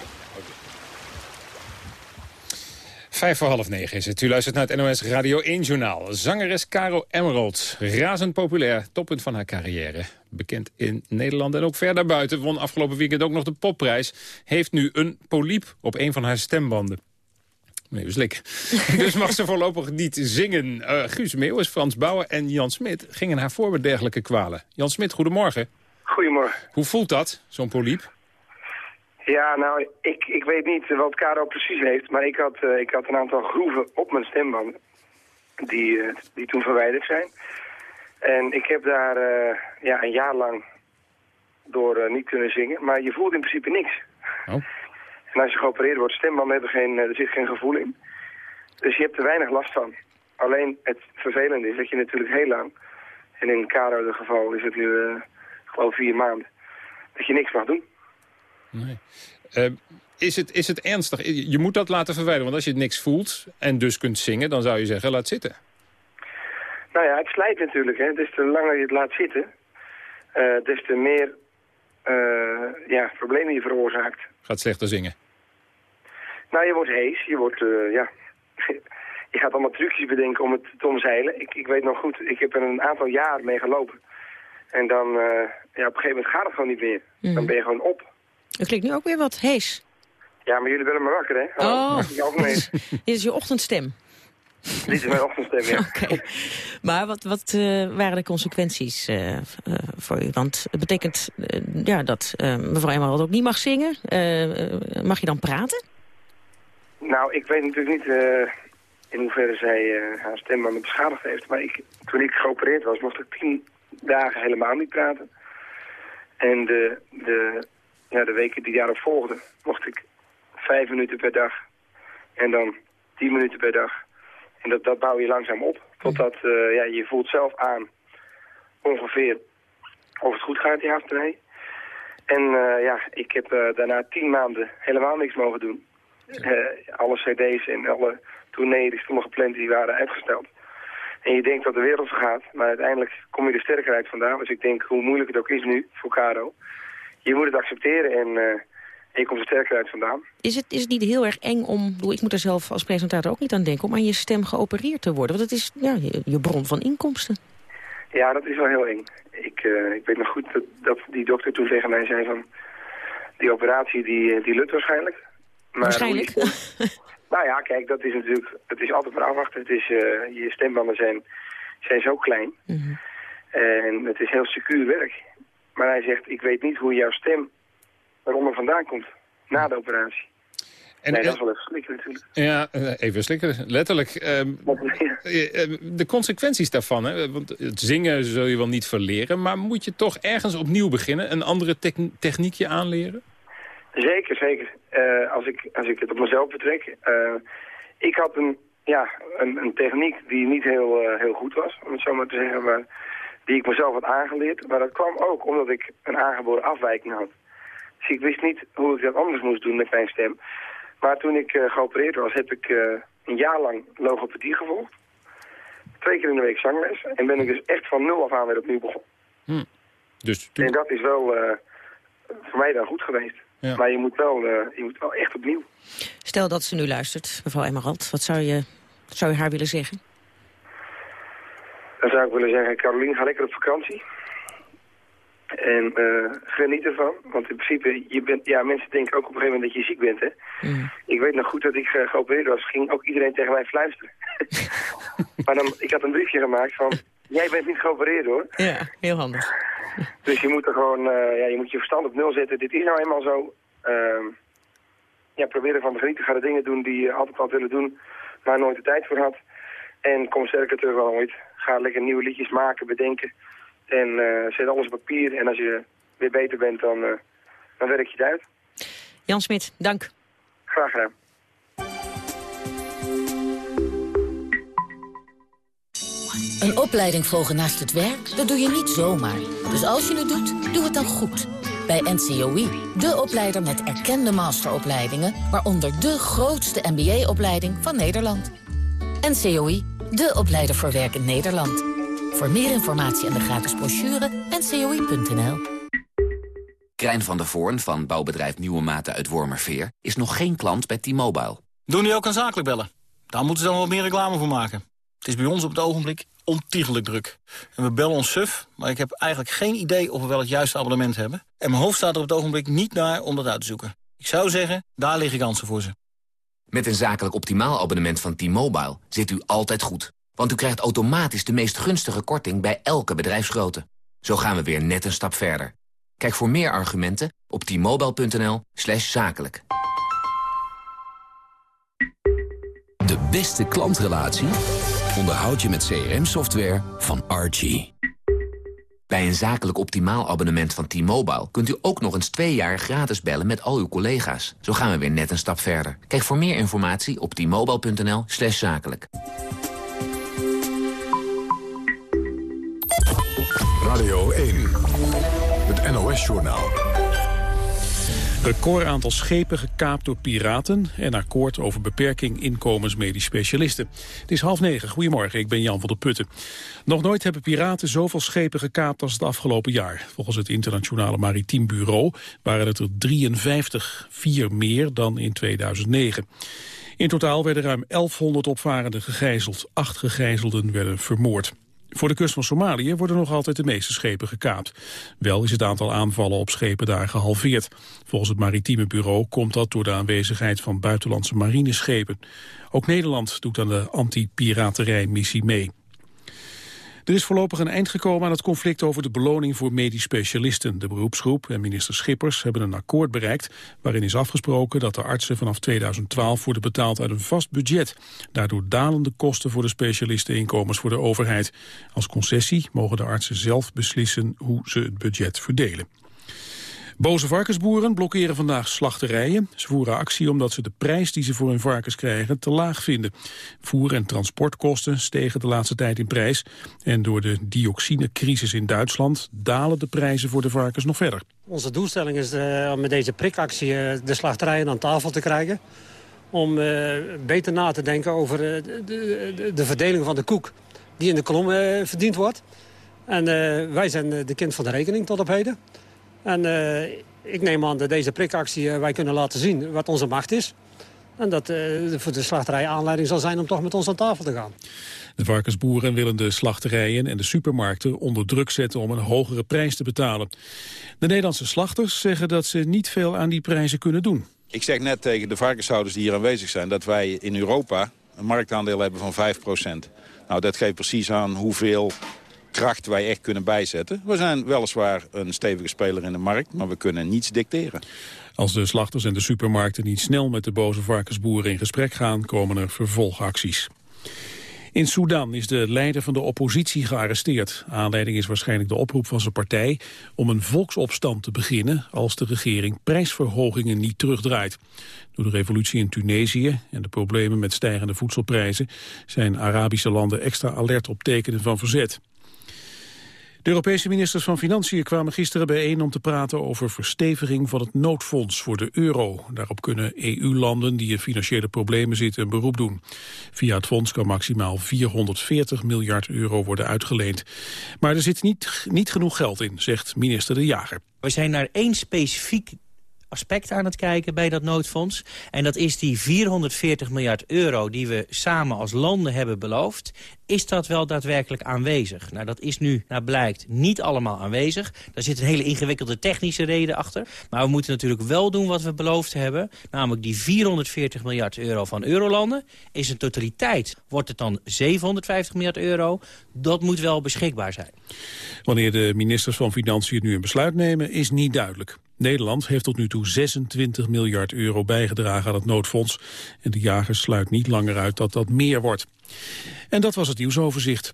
[SPEAKER 8] Vijf voor half negen is het. U luistert naar het NOS Radio 1 Journaal. Zangeres Caro Emerald, razend populair, toppunt van haar carrière. Bekend in Nederland en ook ver daarbuiten. Won afgelopen weekend ook nog de popprijs. Heeft nu een poliep op een van haar stembanden. Nee, slik. dus mag ze voorlopig niet zingen. Uh, Guus Meeuwis, Frans Bauer en Jan Smit gingen haar voor met dergelijke kwalen. Jan Smit, goedemorgen.
[SPEAKER 18] Goedemorgen.
[SPEAKER 8] Hoe voelt dat, zo'n poliep?
[SPEAKER 18] Ja, nou, ik, ik weet niet wat Caro precies heeft, maar ik had, uh, ik had een aantal groeven op mijn stembanden die, uh, die toen verwijderd zijn. En ik heb daar ja, een jaar lang door niet kunnen zingen, maar je voelt in principe niks.
[SPEAKER 8] Oh.
[SPEAKER 18] En als je geopereerd wordt, stembanden hebben geen, er zit geen gevoel in. Dus je hebt er weinig last van. Alleen het vervelende is dat je natuurlijk heel lang, en in Caro geval is het nu geloof vier maanden, dat je niks mag doen.
[SPEAKER 8] Nee. Uh, is, het, is het ernstig? Je moet dat laten verwijderen, want als je niks voelt en dus kunt zingen, dan zou je zeggen, laat zitten.
[SPEAKER 18] Nou ja, het slijt natuurlijk. Hè. Des te langer je het laat zitten, uh, des te meer uh, ja, problemen je veroorzaakt.
[SPEAKER 8] Gaat slechter zingen?
[SPEAKER 18] Nou, je wordt hees, je wordt, ja... je gaat allemaal trucjes bedenken om het te omzeilen. Ik, ik weet nog goed, ik heb er een aantal jaar mee gelopen. En dan, ja, op een gegeven moment gaat het gewoon niet meer.
[SPEAKER 9] Mm.
[SPEAKER 18] Dan ben je gewoon op.
[SPEAKER 9] Het klinkt nu ook weer wat hees.
[SPEAKER 18] Ja, maar jullie willen me wakker, hè?
[SPEAKER 9] Oh, dit is je ochtendstem.
[SPEAKER 18] Dit is mijn ochtendstem, ja.
[SPEAKER 9] Oké. Maar wat, wat uh, waren de consequenties uh, uh, voor u? Want het betekent ja, dat mevrouw Emerald ook niet mag zingen. mag je dan praten?
[SPEAKER 18] Nou, ik weet natuurlijk niet in hoeverre zij haar stem aan beschadigd heeft. Maar ik, toen ik geopereerd was, mocht ik tien dagen helemaal niet praten. En de, de ja, de weken die daarop volgden, mocht ik vijf minuten per dag en dan tien minuten per dag. En dat, dat bouw je langzaam op, totdat uh, ja, je voelt zelf aan ongeveer of het goed gaat, die hartspray. En uh, ja, ik heb uh, daarna tien maanden helemaal niks mogen doen. alle cd's en alle tournees die stonden gepland, die waren uitgesteld. En je denkt dat de wereld vergaat, maar uiteindelijk kom je er sterker uit vandaan. Dus ik denk, hoe moeilijk het ook is nu voor Caro je moet het accepteren en, en je komt er sterker uit vandaan.
[SPEAKER 9] Is het, is het niet heel erg eng om, ik moet er zelf als presentator ook niet aan denken, om aan je stem geopereerd te worden? Want het is ja, je, je bron van inkomsten.
[SPEAKER 18] Ja, dat is wel heel eng. Ik, uh, ik weet nog goed dat, dat, die dokter toen tegen mij zei van... die operatie die, die lukt waarschijnlijk.
[SPEAKER 9] Maar waarschijnlijk?
[SPEAKER 18] nou ja, kijk, dat is natuurlijk... Het is altijd maar afwachten. Het is, uh, je stembanden zijn, zijn zo klein.
[SPEAKER 9] Mm -hmm.
[SPEAKER 18] En het is heel secuur werk. Maar hij zegt, ik weet niet hoe jouw stem eronder vandaan komt na de operatie. En, nee, dat is wel even slikken natuurlijk.
[SPEAKER 8] Ja, even slikken, letterlijk. Um, de consequenties daarvan, hè? want het zingen zul je wel niet verleren... maar moet je toch ergens opnieuw beginnen, een andere techniekje aanleren?
[SPEAKER 18] Zeker, zeker. Uh, als, ik, als ik het op mezelf betrek. Uh, ik had een, ja, een, een, techniek die niet heel, uh, heel goed was, om het zo maar te zeggen... Maar die ik mezelf had aangeleerd. Maar dat kwam ook omdat ik een aangeboren afwijking had. Dus ik wist niet hoe ik dat anders moest doen met mijn stem. Maar toen ik uh, geopereerd was, heb ik uh, een jaar lang logopedie gevolgd. Twee keer in de week zangles. En ben ik dus echt van nul af aan weer opnieuw begonnen.
[SPEAKER 8] Hm. Dus toen...
[SPEAKER 18] En dat is wel uh, voor mij dan goed geweest.
[SPEAKER 8] Ja.
[SPEAKER 18] Maar je moet, wel, je moet wel echt opnieuw.
[SPEAKER 9] Stel dat ze nu luistert, mevrouw Emerald. Wat zou je, wat zou je haar willen zeggen?
[SPEAKER 18] Dan zou ik willen zeggen, Carolien, ga lekker op vakantie. En uh, geniet ervan. Want in principe, je bent, ja, mensen denken ook op een gegeven moment dat je ziek bent. Hè?
[SPEAKER 9] Mm.
[SPEAKER 18] Ik weet nog goed dat ik uh, geopereerd was, ging ook iedereen tegen mij fluisteren. maar dan, ik had een briefje gemaakt van, jij bent niet geopereerd hoor.
[SPEAKER 9] Ja, heel handig.
[SPEAKER 18] dus je moet er gewoon, uh, ja, je moet je verstand op nul zetten. Dit is nou eenmaal zo. ja, probeer ervan te genieten. Ga de dingen doen die je altijd had willen doen, maar nooit de tijd voor had. En kom sterker terug dan ooit. Ga lekker nieuwe liedjes maken, bedenken. En uh, zet alles op papier. En als je weer beter bent, dan, uh, dan werk je het uit.
[SPEAKER 9] Jan Smit, dank.
[SPEAKER 18] Graag gedaan.
[SPEAKER 19] Een opleiding volgen naast het werk, dat doe je niet zomaar. Dus als je het doet, doe het dan goed. Bij NCOI, de opleider met erkende masteropleidingen... waaronder de grootste MBA-opleiding van Nederland. NCOI, de opleider voor werk in Nederland. Voor meer informatie en de gratis brochure, ncoi.nl.
[SPEAKER 20] Krijn van der Voorn van bouwbedrijf Nieuwe Maten uit Wormerveer... is nog geen klant bij T-Mobile.
[SPEAKER 21] Doen die ook aan zakelijk bellen?
[SPEAKER 22] Daar moeten ze dan wat meer reclame voor maken. Het is bij ons op het ogenblik ontiegelijk druk. En we bellen ons suf, maar ik heb eigenlijk geen idee of we wel het juiste abonnement hebben. En mijn hoofd staat er op het ogenblik niet naar om dat uit te zoeken. Ik zou zeggen, daar liggen kansen voor ze.
[SPEAKER 20] Met een zakelijk optimaal abonnement van T-Mobile zit u altijd goed. Want u krijgt automatisch de meest gunstige korting bij elke bedrijfsgrootte. Zo gaan we weer net een stap verder. Kijk voor meer argumenten op t-mobile.nl slash zakelijk.
[SPEAKER 23] De beste klantrelatie onderhoud je met CRM-software van Archie.
[SPEAKER 20] Bij een zakelijk optimaal abonnement van T-Mobile... kunt u ook nog eens twee jaar gratis bellen met al uw collega's. Zo gaan we weer net een stap verder. Kijk voor meer informatie op t-mobile.nl slash zakelijk.
[SPEAKER 1] Radio 1, het NOS-journaal.
[SPEAKER 2] Record aantal schepen gekaapt door piraten en akkoord over beperking inkomensmedisch specialisten. Het is half negen. Goedemorgen, ik ben Jan van der Putten. Nog nooit hebben piraten zoveel schepen gekaapt als het afgelopen jaar. Volgens het Internationale Maritiem Bureau waren het er 53, vier meer dan in 2009. In totaal werden ruim 1100 opvarenden gegijzeld. Acht gegijzelden werden vermoord. Voor de kust van Somalië worden nog altijd de meeste schepen gekaapt. Wel is het aantal aanvallen op schepen daar gehalveerd. Volgens het maritieme bureau komt dat door de aanwezigheid van buitenlandse marineschepen. Ook Nederland doet aan de anti-piraterij-missie mee. Er is voorlopig een eind gekomen aan het conflict over de beloning voor medisch specialisten. De beroepsgroep en minister Schippers hebben een akkoord bereikt... waarin is afgesproken dat de artsen vanaf 2012 worden betaald uit een vast budget. Daardoor dalen de kosten voor de specialisteninkomens voor de overheid. Als concessie mogen de artsen zelf beslissen hoe ze het budget verdelen. Boze varkensboeren blokkeren vandaag slachterijen. Ze voeren actie omdat ze de prijs die ze voor hun varkens krijgen te laag vinden. Voer- en transportkosten stegen de laatste tijd in prijs. En door de dioxinecrisis in Duitsland dalen de prijzen voor de varkens nog verder.
[SPEAKER 24] Onze doelstelling is eh, om met deze prikactie eh, de slachterijen aan tafel te krijgen. Om eh, beter na te denken over de, de, de, verdeling van de koek die in de kolom verdiend wordt. En wij zijn de kind van de rekening tot op heden. En uh, ik neem aan dat deze prikactie uh, wij kunnen laten zien wat onze macht is. En dat uh, voor de slachterij aanleiding zal zijn om toch met ons aan tafel te gaan.
[SPEAKER 2] De varkensboeren willen de slachterijen en de supermarkten onder druk zetten om een hogere prijs te betalen. De Nederlandse slachters zeggen dat ze niet veel aan die prijzen kunnen doen.
[SPEAKER 25] Ik zeg net tegen de varkenshouders die hier aanwezig zijn dat wij in Europa een marktaandeel hebben van 5% Nou, dat geeft precies aan hoeveel kracht wij echt kunnen bijzetten. We zijn weliswaar een stevige speler in de markt, maar we kunnen niets dicteren.
[SPEAKER 2] Als de slachters en de supermarkten niet snel met de boze varkensboeren in gesprek gaan, komen er vervolgacties. In Sudan is de leider van de oppositie gearresteerd. Aanleiding is waarschijnlijk de oproep van zijn partij om een volksopstand te beginnen als de regering prijsverhogingen niet terugdraait. Door de revolutie in Tunesië en de problemen met stijgende voedselprijzen zijn Arabische landen extra alert op tekenen van verzet. De Europese ministers van Financiën kwamen gisteren bijeen om te praten over versteviging van het noodfonds voor de euro. Daarop kunnen EU-landen die in financiële problemen zitten een beroep doen. Via het fonds kan maximaal 440 miljard euro worden uitgeleend. Maar er zit niet, niet genoeg geld in, zegt minister De Jager.
[SPEAKER 26] We zijn naar één specifiek aspect aan het kijken bij dat noodfonds. En dat is die 440 miljard euro die we samen als landen hebben beloofd. Is dat wel daadwerkelijk aanwezig? Nou, dat is nu, naar blijkt, niet allemaal aanwezig. Daar zit een hele ingewikkelde technische reden achter. Maar we moeten natuurlijk wel doen wat we beloofd hebben. Namelijk die 440 miljard euro van eurolanden. Is een totaliteit, wordt het dan 750 miljard euro? Dat moet wel beschikbaar zijn.
[SPEAKER 2] Wanneer de ministers van Financiën nu een besluit nemen, is niet duidelijk. Nederland heeft tot nu toe 26 miljard euro bijgedragen aan het noodfonds. En de jager sluit niet langer uit dat dat meer wordt. En dat was het nieuwsoverzicht.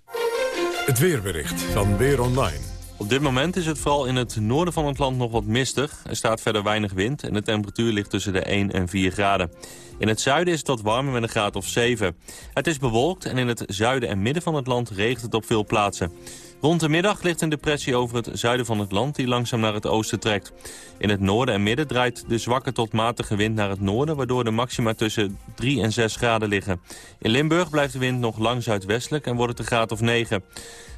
[SPEAKER 1] Het weerbericht van Weer Online.
[SPEAKER 27] Op dit moment is het vooral in het noorden van het land nog wat mistig. Er staat verder weinig wind en de temperatuur ligt tussen de 1 en 4 graden. In het zuiden is het wat warmer met een graad of 7. Het is bewolkt en in het zuiden en midden van het land regent het op veel plaatsen. Rond de middag ligt een depressie over het zuiden van het land die langzaam naar het oosten trekt. In het noorden en midden draait de zwakke tot matige wind naar het noorden... waardoor de maxima tussen 3 en 6 graden liggen. In Limburg blijft de wind nog lang zuidwestelijk en wordt het een graad of 9.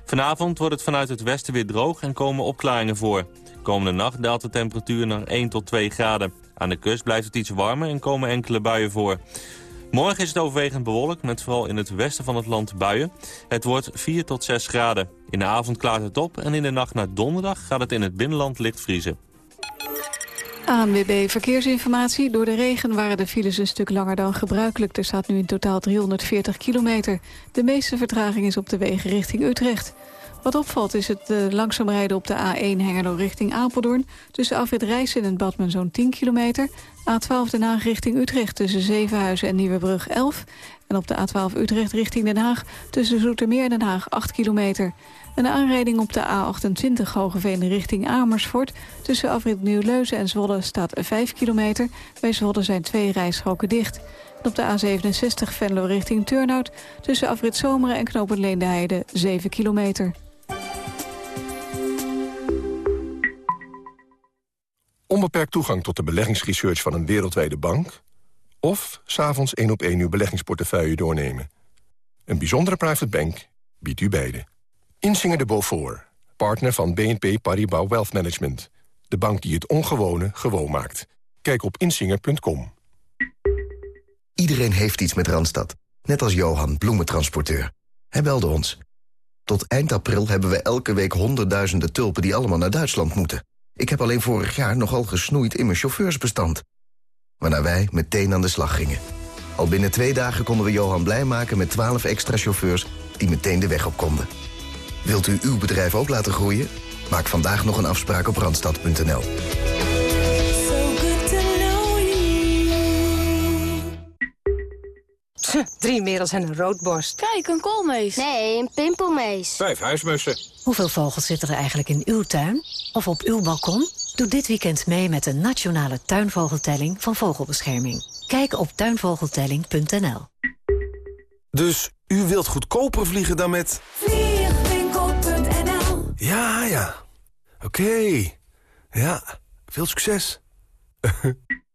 [SPEAKER 27] Vanavond wordt het vanuit het westen weer droog en komen opklaringen voor. Komende nacht daalt de temperatuur naar 1 tot 2 graden. Aan de kust blijft het iets warmer en komen enkele buien voor. Morgen is het overwegend bewolkt, met vooral in het westen van het land buien. Het wordt 4 tot 6 graden. In de avond klaart het op en in de nacht naar donderdag gaat het in het binnenland licht vriezen.
[SPEAKER 3] ANWB Verkeersinformatie. Door de regen waren de files een stuk langer dan gebruikelijk. Er staat nu in totaal 340 kilometer. De meeste vertraging is op de wegen richting Utrecht. Wat opvalt is het uh, langzaam rijden op de A1 Hengelo richting Apeldoorn. Tussen Afrit Rijssen en Badmen zo'n 10 kilometer. A12 Den Haag richting Utrecht tussen Zevenhuizen en Nieuwebrug 11. En op de A12 Utrecht richting Den Haag tussen Zoetermeer en Den Haag 8 kilometer. Een aanrijding op de A28 Hogeveen richting Amersfoort. Tussen afrit Nieuw-Leuzen en Zwolle staat 5 kilometer. Bij Zwolle zijn twee rijstroken dicht. En op de A67 Venlo richting Turnhout. Tussen afrit Zomeren en knooppunt Leende 7 kilometer.
[SPEAKER 28] Onbeperkt toegang tot de beleggingsresearch van een wereldwijde bank... of s'avonds één op één uw beleggingsportefeuille doornemen. Een bijzondere private bank biedt u beide. Insinger de Beaufort, partner van BNP Paribas Wealth Management. De bank die het ongewone gewoon maakt. Kijk op insinger.com.
[SPEAKER 29] Iedereen heeft iets met Randstad. Net als Johan, bloementransporteur. Hij belde ons. Tot eind april hebben we elke week honderdduizenden tulpen... die allemaal naar Duitsland moeten. Ik heb alleen vorig jaar nogal gesnoeid in mijn chauffeursbestand. Waarna wij meteen aan de slag gingen. Al binnen twee dagen konden we Johan blij maken met 12 extra chauffeurs... die meteen de weg op konden. Wilt u uw bedrijf ook laten groeien? Maak vandaag nog een afspraak op Randstad.nl.
[SPEAKER 30] Drie merels en een roodborst.
[SPEAKER 31] Kijk, een koolmees. Nee, een pimpelmees.
[SPEAKER 32] Vijf huismussen.
[SPEAKER 30] Hoeveel vogels zitten er eigenlijk in uw tuin? Of op uw balkon? Doe dit weekend mee met de nationale tuinvogeltelling van Vogelbescherming. Kijk op tuinvogeltelling.nl.
[SPEAKER 33] Dus u wilt goedkoper vliegen dan met...
[SPEAKER 30] Vliegwinkel.nl
[SPEAKER 33] Ja, ja. Oké. Ja, veel succes.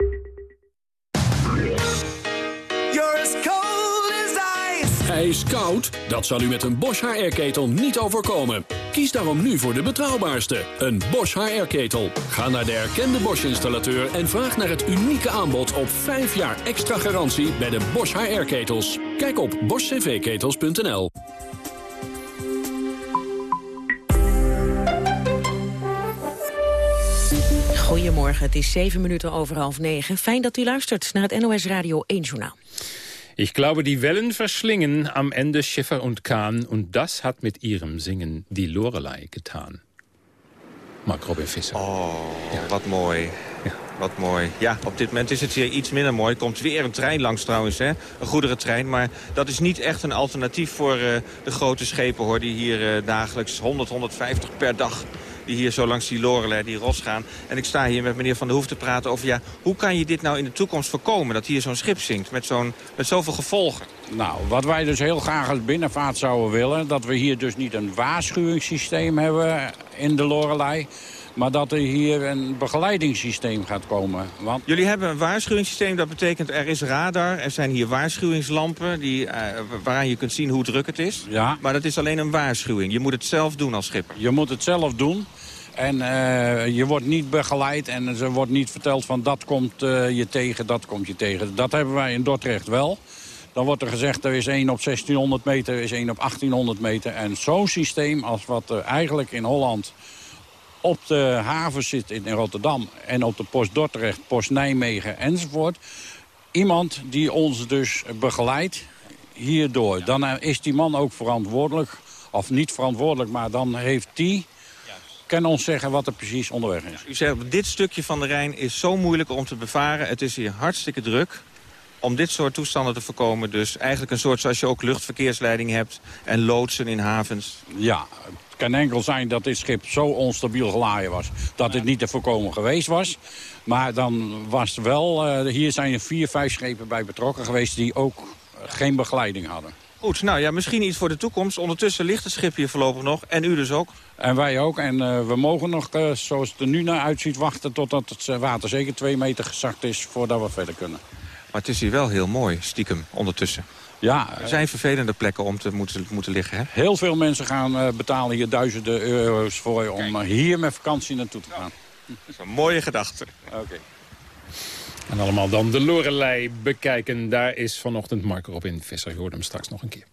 [SPEAKER 25] Ijskoud? Dat zal u met een Bosch HR-ketel niet overkomen. Kies daarom nu voor de betrouwbaarste, een Bosch HR-ketel. Ga naar de erkende Bosch-installateur en vraag naar het unieke aanbod op 5 jaar extra garantie bij de Bosch HR-ketels. Kijk op boschcvketels.nl.
[SPEAKER 9] Goedemorgen, het is 7 minuten over half negen. Fijn dat u luistert naar het NOS Radio 1 Journaal.
[SPEAKER 8] Ich glaube, die Wellen verschlingen am Ende Schiffer und Kahn und das hat mit ihrem Singen die Lorelei getan. Mark Robin Visser.
[SPEAKER 16] Oh, wat mooi. Wat mooi. Ja, op dit moment is het hier iets minder mooi. Komt weer een trein langs trouwens, hè? een goederentrein. Maar dat is niet echt een alternatief voor uh, de grote schepen, hoor. Die hier uh, dagelijks 100, 150 per dag die hier zo langs die Lorelei, die rots gaan. En ik sta hier met meneer Van der Hoef te praten over... ja, hoe kan je dit nou in de toekomst voorkomen, dat hier zo'n schip zinkt... met, zo'n met zoveel gevolgen?
[SPEAKER 17] Nou, wat wij dus heel graag als binnenvaart zouden willen... dat we hier dus niet een waarschuwingssysteem hebben in de Lorelei... maar dat er hier een begeleidingssysteem gaat komen. Want...
[SPEAKER 16] Jullie hebben een waarschuwingssysteem, dat betekent er is radar. Er zijn hier waarschuwingslampen die, uh, waaraan je kunt zien hoe druk het is.
[SPEAKER 17] Ja.
[SPEAKER 16] Maar dat is alleen een waarschuwing. Je moet het zelf doen als schipper.
[SPEAKER 17] Je moet het zelf doen. En uh, je wordt niet begeleid en er wordt niet verteld van dat komt uh, je tegen, dat komt je tegen. Dat hebben wij in Dordrecht wel. Dan wordt er gezegd er is één op 1600 meter, er is één op 1800 meter. En zo'n systeem als wat er eigenlijk in Holland op de haven zit in Rotterdam... en op de post Dordrecht, post Nijmegen enzovoort. Iemand die ons dus begeleidt hierdoor. Dan is die man ook verantwoordelijk, of niet verantwoordelijk... maar dan heeft die kan ons zeggen wat er precies onderweg is.
[SPEAKER 16] U zegt, dit stukje van de Rijn is zo moeilijk om te bevaren. Het is hier hartstikke druk. Om dit soort toestanden te voorkomen, dus eigenlijk een soort zoals je ook luchtverkeersleiding hebt... en loodsen in havens.
[SPEAKER 17] Ja, kan enkel zijn dat dit schip zo onstabiel geladen was... dat het niet te voorkomen geweest was. Maar dan was wel... Uh, hier zijn er vier, vijf schepen bij betrokken geweest... die ook geen begeleiding hadden.
[SPEAKER 16] Goed, nou ja, misschien iets voor de toekomst. Ondertussen ligt het schip hier voorlopig nog. En u dus ook.
[SPEAKER 17] En wij ook. En uh, we mogen nog, uh, zoals het er nu naar uitziet, wachten... totdat het water zeker twee meter gezakt is voordat we verder kunnen.
[SPEAKER 16] Maar het is hier wel heel mooi, stiekem, ondertussen.
[SPEAKER 17] Ja,
[SPEAKER 16] er zijn vervelende plekken om te moeten, moeten liggen, hè?
[SPEAKER 17] Heel veel mensen gaan uh, betalen hier duizenden euro's voor... om hier met vakantie naartoe te gaan.
[SPEAKER 16] Dat is een mooie gedachte.
[SPEAKER 17] Oké. Okay.
[SPEAKER 8] En allemaal dan de Lorelei bekijken. Daar is vanochtend Marco Robin Visser. Je hoort hem straks nog een keer.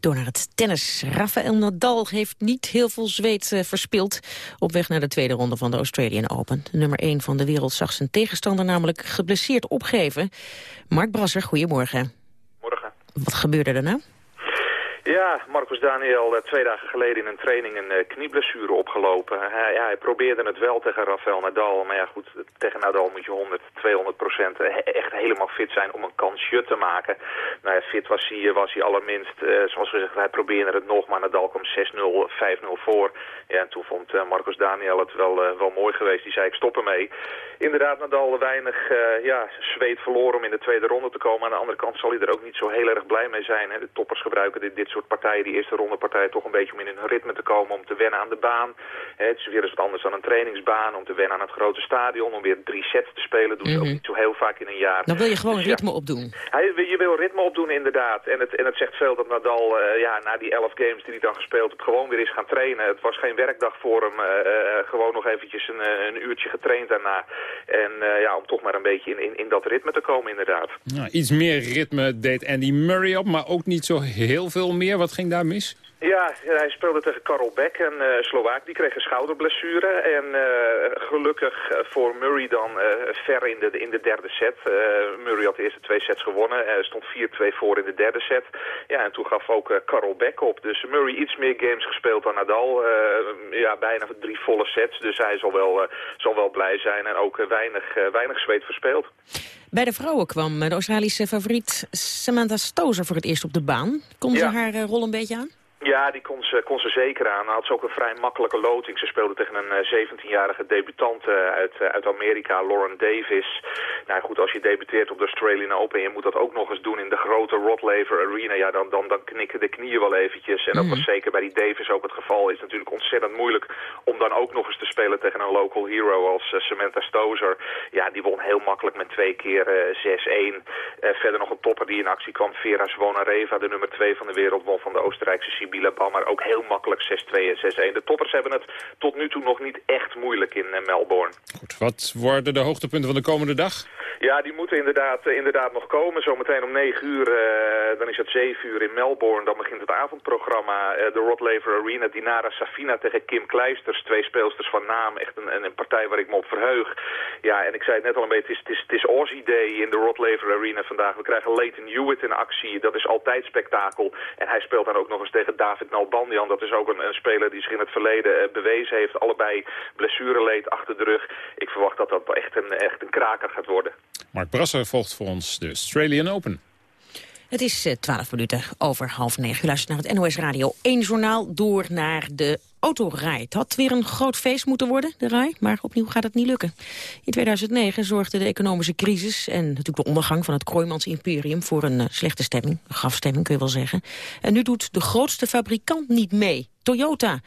[SPEAKER 9] Door naar het tennis. Rafael Nadal heeft niet heel veel zweet uh, verspild... op weg naar de tweede ronde van de Australian Open. De nummer 1 van de wereld zag zijn tegenstander namelijk geblesseerd opgeven. Mark Brasser, goedemorgen. Wat gebeurde er nou?
[SPEAKER 32] Ja, Marcus Daniel uh, twee dagen geleden in een training een uh, knieblessure opgelopen. Hij, hij probeerde het wel tegen Rafael Nadal. Maar ja goed, tegen Nadal moet je 100, 200 procent echt helemaal fit zijn om een kansje te maken. Nou ja, fit was hij, was hij allerminst. Uh, zoals gezegd, hij probeerde het nog, maar Nadal kwam 6-0, 5-0 voor. Ja, en toen vond Marcus Daniel het wel, wel mooi geweest. Die zei, ik stop ermee. Inderdaad, Nadal weinig ja, zweet verloren om in de tweede ronde te komen. Aan de andere kant zal hij er ook niet zo heel erg blij mee zijn. Hè. De toppers gebruiken dit, dit soort partijen, die eerste ronde partijen, toch een beetje om in hun ritme te komen, om te wennen aan de baan. Het is weer eens wat anders dan een trainingsbaan, om te wennen aan het grote stadion, om weer drie sets te spelen. Doen ze mm -hmm. ook niet zo heel vaak in een jaar.
[SPEAKER 9] Dan wil je gewoon dus, ritme ja, opdoen.
[SPEAKER 32] Hij, je wil ritme opdoen, inderdaad. En het, en het zegt veel dat Nadal, uh, ja, na die elf games die hij dan gespeeld heeft, gewoon weer is gaan trainen. Het was geen werkdag voor hem. Uh, uh, gewoon nog eventjes een, een, uurtje getraind daarna. En ja, om toch maar een beetje in, in, in dat ritme te komen, inderdaad.
[SPEAKER 8] Nou, iets meer ritme deed Andy Murray op, maar ook niet zo heel veel meer. Wat ging daar mis?
[SPEAKER 32] Ja, hij speelde tegen Karel Beck, een uh, Slovaak. Die kreeg een schouderblessure. En uh, gelukkig voor Murray dan uh, ver in de, in de derde set. Murray had de eerste twee sets gewonnen. Stond 4-2 voor in de derde set. Ja, en toen gaf ook Karel Beck op. Dus Murray iets meer games gespeeld dan Nadal. ja, bijna drie volle sets. Dus hij zal wel, zal wel blij zijn. En ook weinig, weinig zweet verspeeld.
[SPEAKER 9] Bij de vrouwen kwam de Australische favoriet Samantha Stozer voor het eerst op de baan. Kon ze
[SPEAKER 32] Ja.
[SPEAKER 9] haar rol een beetje aan?
[SPEAKER 32] Ja, die kon ze, kon ze zeker aan. Had ze ook een vrij makkelijke loting. Ze speelde tegen een eh, 17-jarige debutant eh, uit, eh, uit Amerika, Lauren Davis. Nou goed, als je debuteert op de Australian Open en je moet dat ook nog eens doen in de grote Rod Laver Arena, ja, dan, dan, dan knikken de knieën wel eventjes. En dat was zeker bij die Davis ook het geval. Is natuurlijk ontzettend moeilijk om dan ook nog eens te spelen tegen een local hero als eh, Samantha Stozer. Ja, die won heel makkelijk met twee keer eh, 6-1. Eh, verder nog een topper die in actie kwam, Vera Zvonareva, de nummer 2 van de wereld, won van de Oostenrijkse Sibila Bammer ook heel makkelijk 6-2 en 6-1. De toppers hebben het tot nu toe nog niet echt moeilijk in eh, Melbourne.
[SPEAKER 8] Goed, wat worden de hoogtepunten van de komende dag?
[SPEAKER 32] Ja, die moeten inderdaad, eh, inderdaad nog komen. Zometeen om 9 uur, eh, dan is het 7 uur in Melbourne. Dan begint het avondprogramma. de Rod Laver Arena, Dinara Safina tegen Kim Kleisters. Twee speelsters van naam. Echt een, een, een partij waar ik me op verheug. Ja, en ik zei het net al een beetje, het is, het is, het is Aussie Day in de Rod Laver Arena vandaag. We krijgen Leighton Hewitt in actie. Dat is altijd spektakel. En hij speelt dan ook nog eens tegen David Nalbandian. Dat is ook een, een speler die zich in het verleden eh, bewezen heeft. Allebei blessureleed achter de rug. Ik verwacht dat dat echt een, echt een kraker gaat worden.
[SPEAKER 8] Mark Brasser volgt voor ons de Australian Open.
[SPEAKER 9] Het is eh, 12 minuten over half negen. U luistert naar het NOS Radio 1 journaal door naar de autorij. Het had weer een groot feest moeten worden, de rij, maar opnieuw gaat het niet lukken. In 2009 zorgde de economische crisis en natuurlijk de ondergang van het Kroijmans imperium voor een uh, slechte stemming, een grafstemming kun je wel zeggen. En nu doet de grootste fabrikant niet mee, Toyota.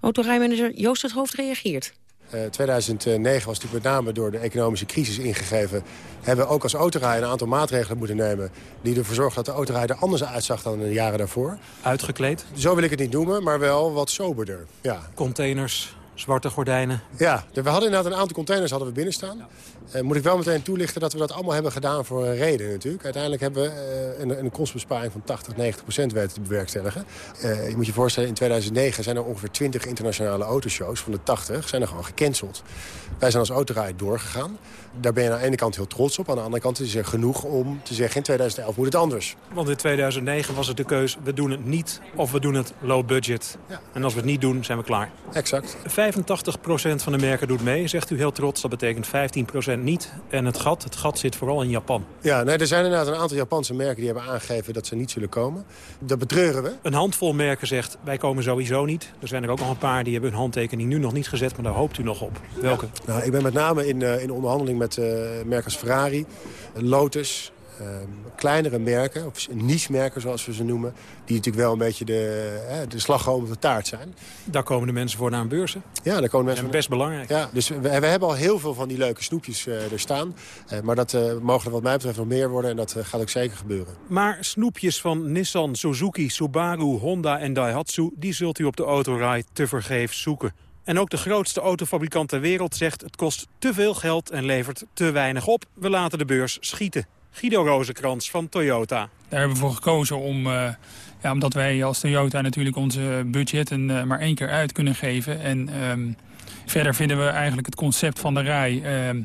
[SPEAKER 9] Autorijmanager Joost het Hoofd reageert.
[SPEAKER 34] Uh, 2009 was natuurlijk met name door de economische crisis ingegeven. Hebben we ook als autorij een aantal maatregelen moeten nemen... die ervoor zorgen dat de autorij er anders uitzag dan de jaren daarvoor.
[SPEAKER 35] Uitgekleed?
[SPEAKER 34] Zo wil ik het niet noemen, maar wel wat soberder. Ja.
[SPEAKER 35] Containers, zwarte gordijnen.
[SPEAKER 34] Ja, we hadden inderdaad een aantal containers hadden we binnen staan. Uh, moet ik wel meteen toelichten dat we dat allemaal hebben gedaan voor een reden natuurlijk. Uiteindelijk hebben we uh, een, een kostbesparing van 80, 90 procent weten te bewerkstelligen. Je moet je voorstellen, in 2009 zijn er ongeveer 20 internationale autoshows van de 80 zijn er gewoon gecanceld. Wij zijn als autorij doorgegaan. Daar ben je aan de ene kant heel trots op. Aan de andere kant is er genoeg om te zeggen in 2011 moet het anders.
[SPEAKER 35] Want in 2009 was het de keus, we doen het niet of we doen het low budget.
[SPEAKER 34] Ja.
[SPEAKER 35] En als we het niet doen, zijn we klaar.
[SPEAKER 34] Exact.
[SPEAKER 35] 85% van de merken doet mee, zegt u heel trots. Dat betekent 15% niet. En het gat, het gat zit vooral in Japan.
[SPEAKER 34] Ja, nee, er zijn inderdaad een aantal Japanse merken die hebben aangegeven dat ze niet zullen komen. Dat betreuren we.
[SPEAKER 35] Een handvol merken zegt, wij komen sowieso niet. Er zijn er ook nog een paar die hebben hun handtekening nu nog niet gezet, maar daar hoopt u nog op. Welke?
[SPEAKER 34] Ja. Nou, ik ben met name in, uh, in onderhandeling met uh, merken als Ferrari, Lotus, uh, kleinere merken, of niche-merken zoals we ze noemen... die natuurlijk wel een beetje de, uh, de slagroom op de taart zijn.
[SPEAKER 35] Daar komen de mensen voor naar een beurzen.
[SPEAKER 34] Ja, daar komen mensen
[SPEAKER 35] en best belangrijk.
[SPEAKER 34] Ja, dus we, we, hebben al heel veel van die leuke snoepjes er staan. maar dat mogen er wat mij betreft nog meer worden en dat gaat ook zeker gebeuren.
[SPEAKER 35] Maar snoepjes van Nissan, Suzuki, Subaru, Honda en Daihatsu... die zult u op de autorij tevergeefs zoeken.
[SPEAKER 12] En ook de grootste autofabrikant ter wereld zegt... het kost te veel geld en levert te weinig op. We laten de beurs schieten. Guido Rozenkrans van Toyota.
[SPEAKER 36] Daar hebben we voor gekozen om, uh, ja, omdat wij als Toyota natuurlijk onze budgetten uh, maar één keer uit kunnen geven. En um, verder vinden we eigenlijk het concept van de rij uh,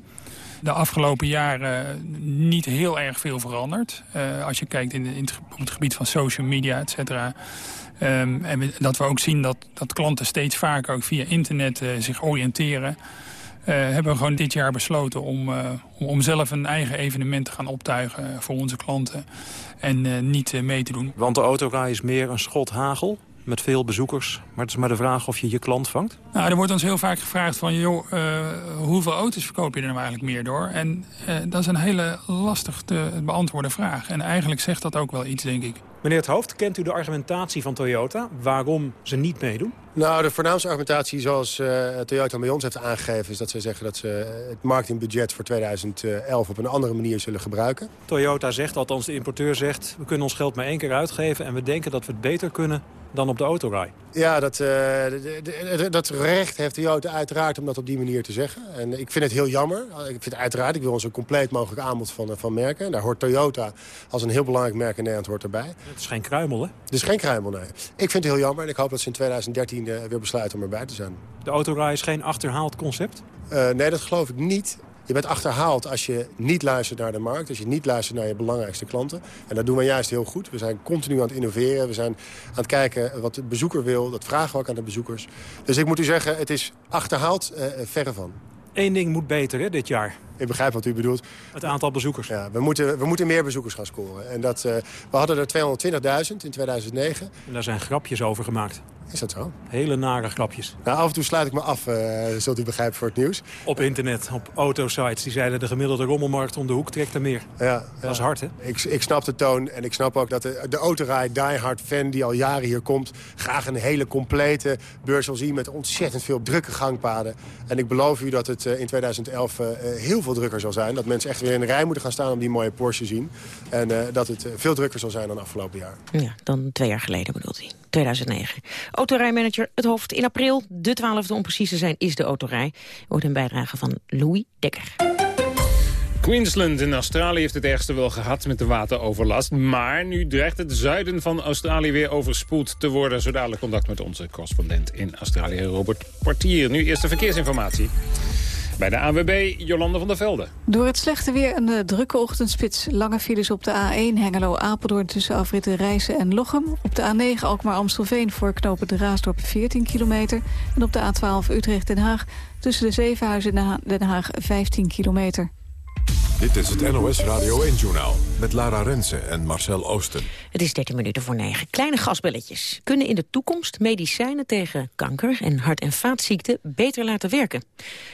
[SPEAKER 36] de afgelopen jaren niet heel erg veel veranderd. Uh, als je kijkt in, het, op het gebied van social media, et cetera. Um, en dat we ook zien dat, dat klanten steeds vaker ook via internet uh, zich oriënteren. Uh, hebben we gewoon dit jaar besloten om, om zelf een eigen evenement te gaan optuigen voor onze klanten. En niet mee te doen.
[SPEAKER 12] Want de autorij is meer een schot hagel met veel bezoekers. Maar het is maar de vraag of je je klant vangt.
[SPEAKER 36] Nou, er wordt ons heel vaak gevraagd van... joh, hoeveel auto's verkoop je er nou eigenlijk meer door? En dat is een hele lastig te beantwoorden vraag. En eigenlijk zegt dat ook wel iets, denk ik.
[SPEAKER 12] Meneer het Hoofd, kent u de argumentatie van Toyota? Waarom ze niet meedoen?
[SPEAKER 34] Nou, de voornaamste argumentatie zoals uh, Toyota bij ons heeft aangegeven... is dat ze zeggen dat ze het marketingbudget voor 2011 op een andere manier zullen gebruiken.
[SPEAKER 12] Toyota zegt, althans de importeur zegt... we kunnen ons geld maar één keer uitgeven... en we denken dat we het beter kunnen dan op de autorij.
[SPEAKER 34] Ja, dat, uh, dat recht heeft Toyota uiteraard om dat op die manier te zeggen. En ik vind het heel jammer. Ik vind het uiteraard, ik wil ons een compleet mogelijk aanbod van, van merken. En daar hoort Toyota als een heel belangrijk merk in Nederland hoort erbij.
[SPEAKER 12] Het is geen kruimel, hè?
[SPEAKER 34] Het is geen kruimel, nee. Ik vind het heel jammer en ik hoop dat ze in 2013 uh, weer besluiten om erbij te zijn.
[SPEAKER 12] De autorij is geen achterhaald concept?
[SPEAKER 34] Uh, nee, dat geloof ik niet. Je bent achterhaald als je niet luistert naar de markt. Als je niet luistert naar je belangrijkste klanten. En dat doen we juist heel goed. We zijn continu aan het innoveren. We zijn aan het kijken wat de bezoeker wil. Dat vragen we ook aan de bezoekers. Dus ik moet u zeggen, het is achterhaald uh, verre van.
[SPEAKER 12] Eén ding moet beter hè, dit jaar.
[SPEAKER 34] Ik begrijp wat u bedoelt.
[SPEAKER 12] Het aantal bezoekers.
[SPEAKER 34] Ja, we moeten, we moeten meer bezoekers gaan scoren. En dat, uh, we hadden er 220.000 in 2009.
[SPEAKER 12] En daar zijn grapjes over gemaakt.
[SPEAKER 34] Is dat zo?
[SPEAKER 12] Hele nare grapjes.
[SPEAKER 34] Nou, af en toe sluit ik me af, uh, zult u begrijpen, voor het nieuws.
[SPEAKER 12] Op internet, op autosites. Die zeiden de gemiddelde rommelmarkt om de hoek trekt er meer.
[SPEAKER 34] Ja,
[SPEAKER 12] dat is hard, hè?
[SPEAKER 34] Ik, ik snap de toon en ik snap ook dat de, de autorij diehard fan die al jaren hier komt... graag een hele complete beurs wil zien met ontzettend veel drukke gangpaden. En ik beloof u dat het uh, in 2011 uh, heel veel drukker zal zijn. Dat mensen echt weer in de rij moeten gaan staan om die mooie Porsche te zien. En uh, dat het veel drukker zal zijn dan afgelopen jaar.
[SPEAKER 9] Ja, dan twee jaar geleden bedoelt hij. 2009. Autorijmanager Het Hoofd in april. De twaalfde om precies te zijn is de autorij. Wordt een bijdrage van Louis Dekker.
[SPEAKER 8] Queensland in Australië heeft het ergste wel gehad met de wateroverlast. Maar nu dreigt het zuiden van Australië weer overspoeld te worden. Zo dadelijk contact met onze correspondent in Australië, Robert Portier. Nu eerste verkeersinformatie. Bij de ANWB, Jolande van der Velde.
[SPEAKER 3] Door het slechte weer een uh, drukke ochtendspits. Lange files op de A1 Hengelo-Apeldoorn tussen afritten Rijssen en Lochem. Op de A9 Alkmaar-Amstelveen voor knopen de Raasdorp 14 kilometer. En op de A12 Utrecht-Den Haag tussen de Zevenhuizen en Den Haag 15 kilometer.
[SPEAKER 1] Dit is het NOS Radio 1-journaal met Lara Rensen en Marcel Oosten.
[SPEAKER 9] Het is 13 minuten voor 9. Kleine gasbelletjes kunnen in de toekomst medicijnen tegen kanker en hart- en vaatziekten beter laten werken.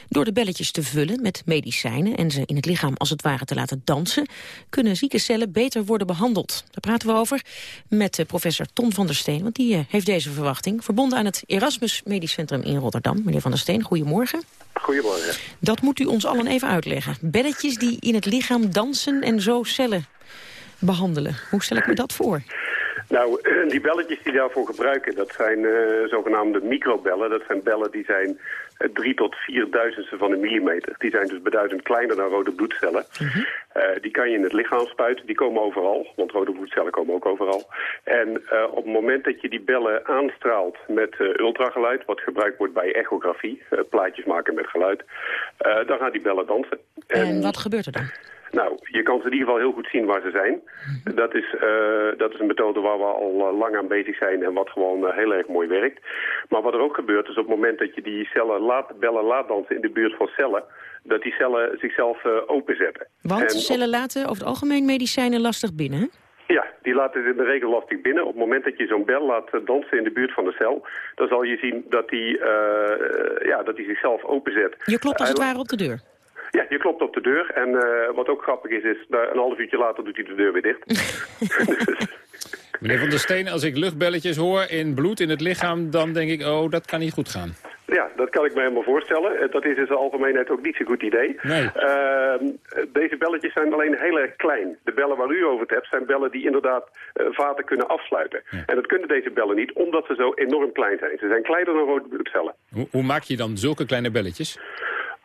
[SPEAKER 9] Door de belletjes te vullen met medicijnen en ze in het lichaam als het ware te laten dansen, kunnen zieke cellen beter worden behandeld. Daar praten we over met professor Ton van der Steen, want die heeft deze verwachting. Verbonden aan het Erasmus Medisch Centrum in Rotterdam. Meneer van der Steen, goedemorgen.
[SPEAKER 37] Goedemorgen.
[SPEAKER 9] Dat moet u ons allen even uitleggen. Belletjes die in het lichaam dansen en zo cellen behandelen. Hoe stel ik me dat voor?
[SPEAKER 37] Nou, die belletjes die daarvoor gebruiken, dat zijn uh, zogenaamde microbellen. Dat zijn bellen die zijn drie tot vierduizendste van een millimeter. Die zijn dus beduidend kleiner dan rode bloedcellen. Mm -hmm. uh, die kan je in het lichaam spuiten, die komen overal. Want rode bloedcellen komen ook overal. En op het moment dat je die bellen aanstraalt met ultrageluid... wat gebruikt wordt bij echografie, plaatjes maken met geluid... dan gaan die bellen dansen.
[SPEAKER 9] En, en wat gebeurt er dan?
[SPEAKER 37] Nou, je kan ze in ieder geval heel goed zien waar ze zijn. Dat is, uh, dat is een methode waar we al uh, lang aan bezig zijn en wat gewoon uh, heel erg mooi werkt. Maar wat er ook gebeurt is op het moment dat je die cellen laat, bellen laat dansen in de buurt van cellen, dat die cellen zichzelf openzetten.
[SPEAKER 9] Want en cellen laten over het algemeen medicijnen lastig binnen, hè?
[SPEAKER 37] Ja, die laten het in de regel lastig binnen. Op het moment dat je zo'n bel laat dansen in de buurt van de cel... dan zal je zien dat die, ja, dat die zichzelf openzet.
[SPEAKER 9] Je klopt als het ware op de deur.
[SPEAKER 37] Ja, je klopt op de deur. En uh, wat ook grappig is, is dat een half uurtje later doet hij de deur weer dicht.
[SPEAKER 8] Meneer Van der Steen, als ik luchtbelletjes hoor in bloed in het lichaam... dan denk ik, oh, dat kan niet goed gaan.
[SPEAKER 36] Ja, dat kan ik me helemaal voorstellen. Eh, Dat is in zijn algemeenheid ook niet zo'n goed idee.
[SPEAKER 8] Nee.
[SPEAKER 36] Ehm, deze belletjes zijn alleen heel erg klein. De bellen waar u over het hebt zijn bellen die inderdaad eh, vaten kunnen afsluiten. En dat kunnen deze bellen niet, omdat ze zo enorm klein zijn. Ze zijn kleiner dan rode bloedcellen.
[SPEAKER 8] Hoe, hoe maak je dan zulke kleine belletjes?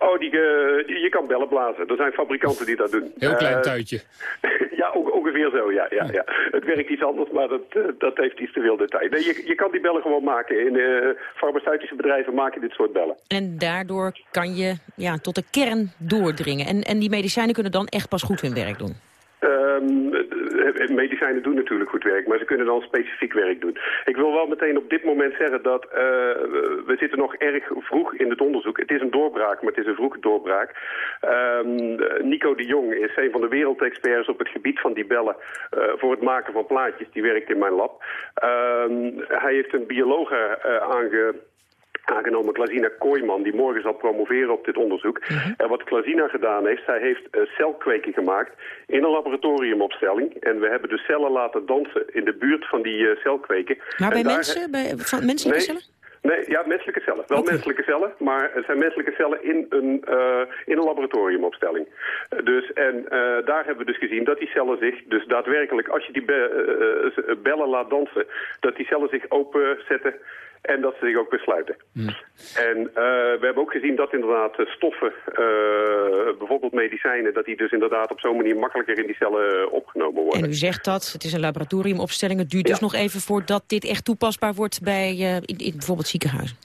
[SPEAKER 36] Oh, die, eh, die- je kan bellen blazen. Er zijn fabrikanten die dat doen.
[SPEAKER 8] Heel klein
[SPEAKER 36] Eh,
[SPEAKER 8] tuitje.
[SPEAKER 36] ja, on- ongeveer zo, ja, ja, ja. Het werkt iets anders, maar dat, eh, dat heeft iets te veel detail. Nee, je, je kan die bellen gewoon maken. In eh, farmaceutische bedrijven maken dit soort bellen.
[SPEAKER 9] En daardoor kan je ja, tot de kern doordringen. En, en die medicijnen kunnen dan echt pas goed hun werk doen.
[SPEAKER 36] Ehm, eh, medicijnen doen natuurlijk goed werk, maar ze kunnen dan specifiek werk doen. Ik wil wel meteen op dit moment zeggen dat eh, we zitten nog erg vroeg in het onderzoek. Het is een doorbraak, maar het is een vroege doorbraak. Ehm, Nico de Jong is een van de wereldexperts op het gebied van die bellen eh, voor het maken van plaatjes. Die werkt in mijn lab. Ehm, hij heeft een bioloog eh, aange aangenomen Klazina Kooijman, die morgen zal promoveren op dit onderzoek. En wat Klazina gedaan heeft, zij heeft eh, celkweken gemaakt in een laboratoriumopstelling. En we hebben de cellen laten dansen in de buurt van die eh, celkweken.
[SPEAKER 9] Maar bij
[SPEAKER 36] daar-
[SPEAKER 9] mensen? Bij, van menselijke
[SPEAKER 36] Nee.
[SPEAKER 9] cellen?
[SPEAKER 36] Nee, ja, menselijke cellen. Wel menselijke cellen, maar het zijn menselijke cellen in een, eh, in een laboratoriumopstelling. Dus, en daar hebben we dus gezien dat die cellen zich, dus daadwerkelijk, als je die be- bellen laat dansen, dat die cellen zich openzetten en dat ze zich ook besluiten. En eh, we hebben ook gezien dat inderdaad eh, stoffen, eh, bijvoorbeeld medicijnen, dat die dus inderdaad op zo'n manier makkelijker in die cellen opgenomen worden.
[SPEAKER 9] En u zegt dat, het is een laboratoriumopstelling. Het duurt dus nog even voordat dit echt toepasbaar wordt bij eh, in, in bijvoorbeeld ziekenhuizen.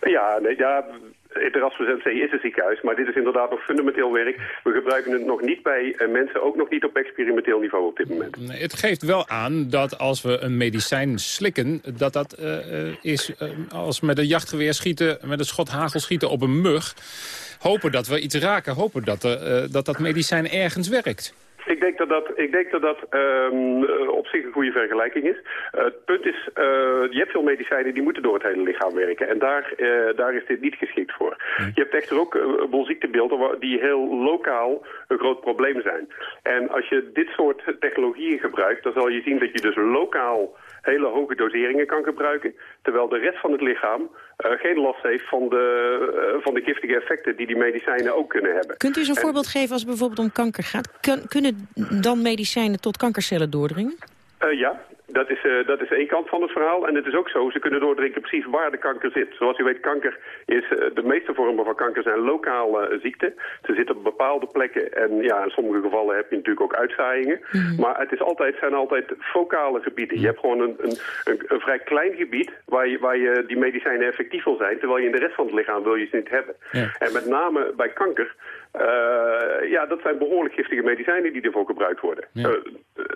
[SPEAKER 36] Ja, nee, ja, het Erasmus MC is een ziekenhuis, maar dit is inderdaad nog fundamenteel werk. We gebruiken het nog niet bij eh, mensen, ook nog niet op experimenteel niveau op dit moment.
[SPEAKER 8] Het geeft wel aan dat als we een medicijn slikken... dat dat eh, eh, is als met een jachtgeweer schieten... met een schot hagel schieten op een mug. Hopen dat we iets raken. Hopen dat dat, dat medicijn ergens werkt.
[SPEAKER 36] Ik denk dat dat, ik denk dat, dat ehm, eh, op zich een goede vergelijking is. Eh, het punt is, eh, je hebt veel medicijnen die moeten door het hele lichaam werken. En daar, daar is dit niet geschikt voor. Je hebt echter ook een boel ziektebeelden die heel lokaal een groot probleem zijn. En als je dit soort technologieën gebruikt, dan zal je zien dat je dus lokaal hele hoge doseringen kan gebruiken. Terwijl de rest van het lichaam eh, geen last heeft van de, eh, van de giftige effecten die die medicijnen ook kunnen hebben.
[SPEAKER 9] Kunt u eens een
[SPEAKER 36] En-
[SPEAKER 9] voorbeeld geven als het bijvoorbeeld om kanker gaat? Kun- kunnen dan medicijnen tot kankercellen doordringen?
[SPEAKER 36] Eh, ja, dat is, eh, dat is één kant van het verhaal. En het is ook zo, ze kunnen doordrinken precies waar de kanker zit. Zoals u weet, kanker is, eh, de meeste vormen van kanker zijn lokale eh, ziekten. Ze zitten op bepaalde plekken en ja, in sommige gevallen heb je natuurlijk ook uitzaaiingen. Maar het is altijd, zijn altijd focale gebieden. Je hebt gewoon een, een, een, een vrij klein gebied waar je, waar je die medicijnen effectief wil zijn. Terwijl je in de rest van het lichaam wil je ze niet hebben. En met name bij kanker, eh, ja, dat zijn behoorlijk giftige medicijnen die ervoor gebruikt worden.
[SPEAKER 8] Ja.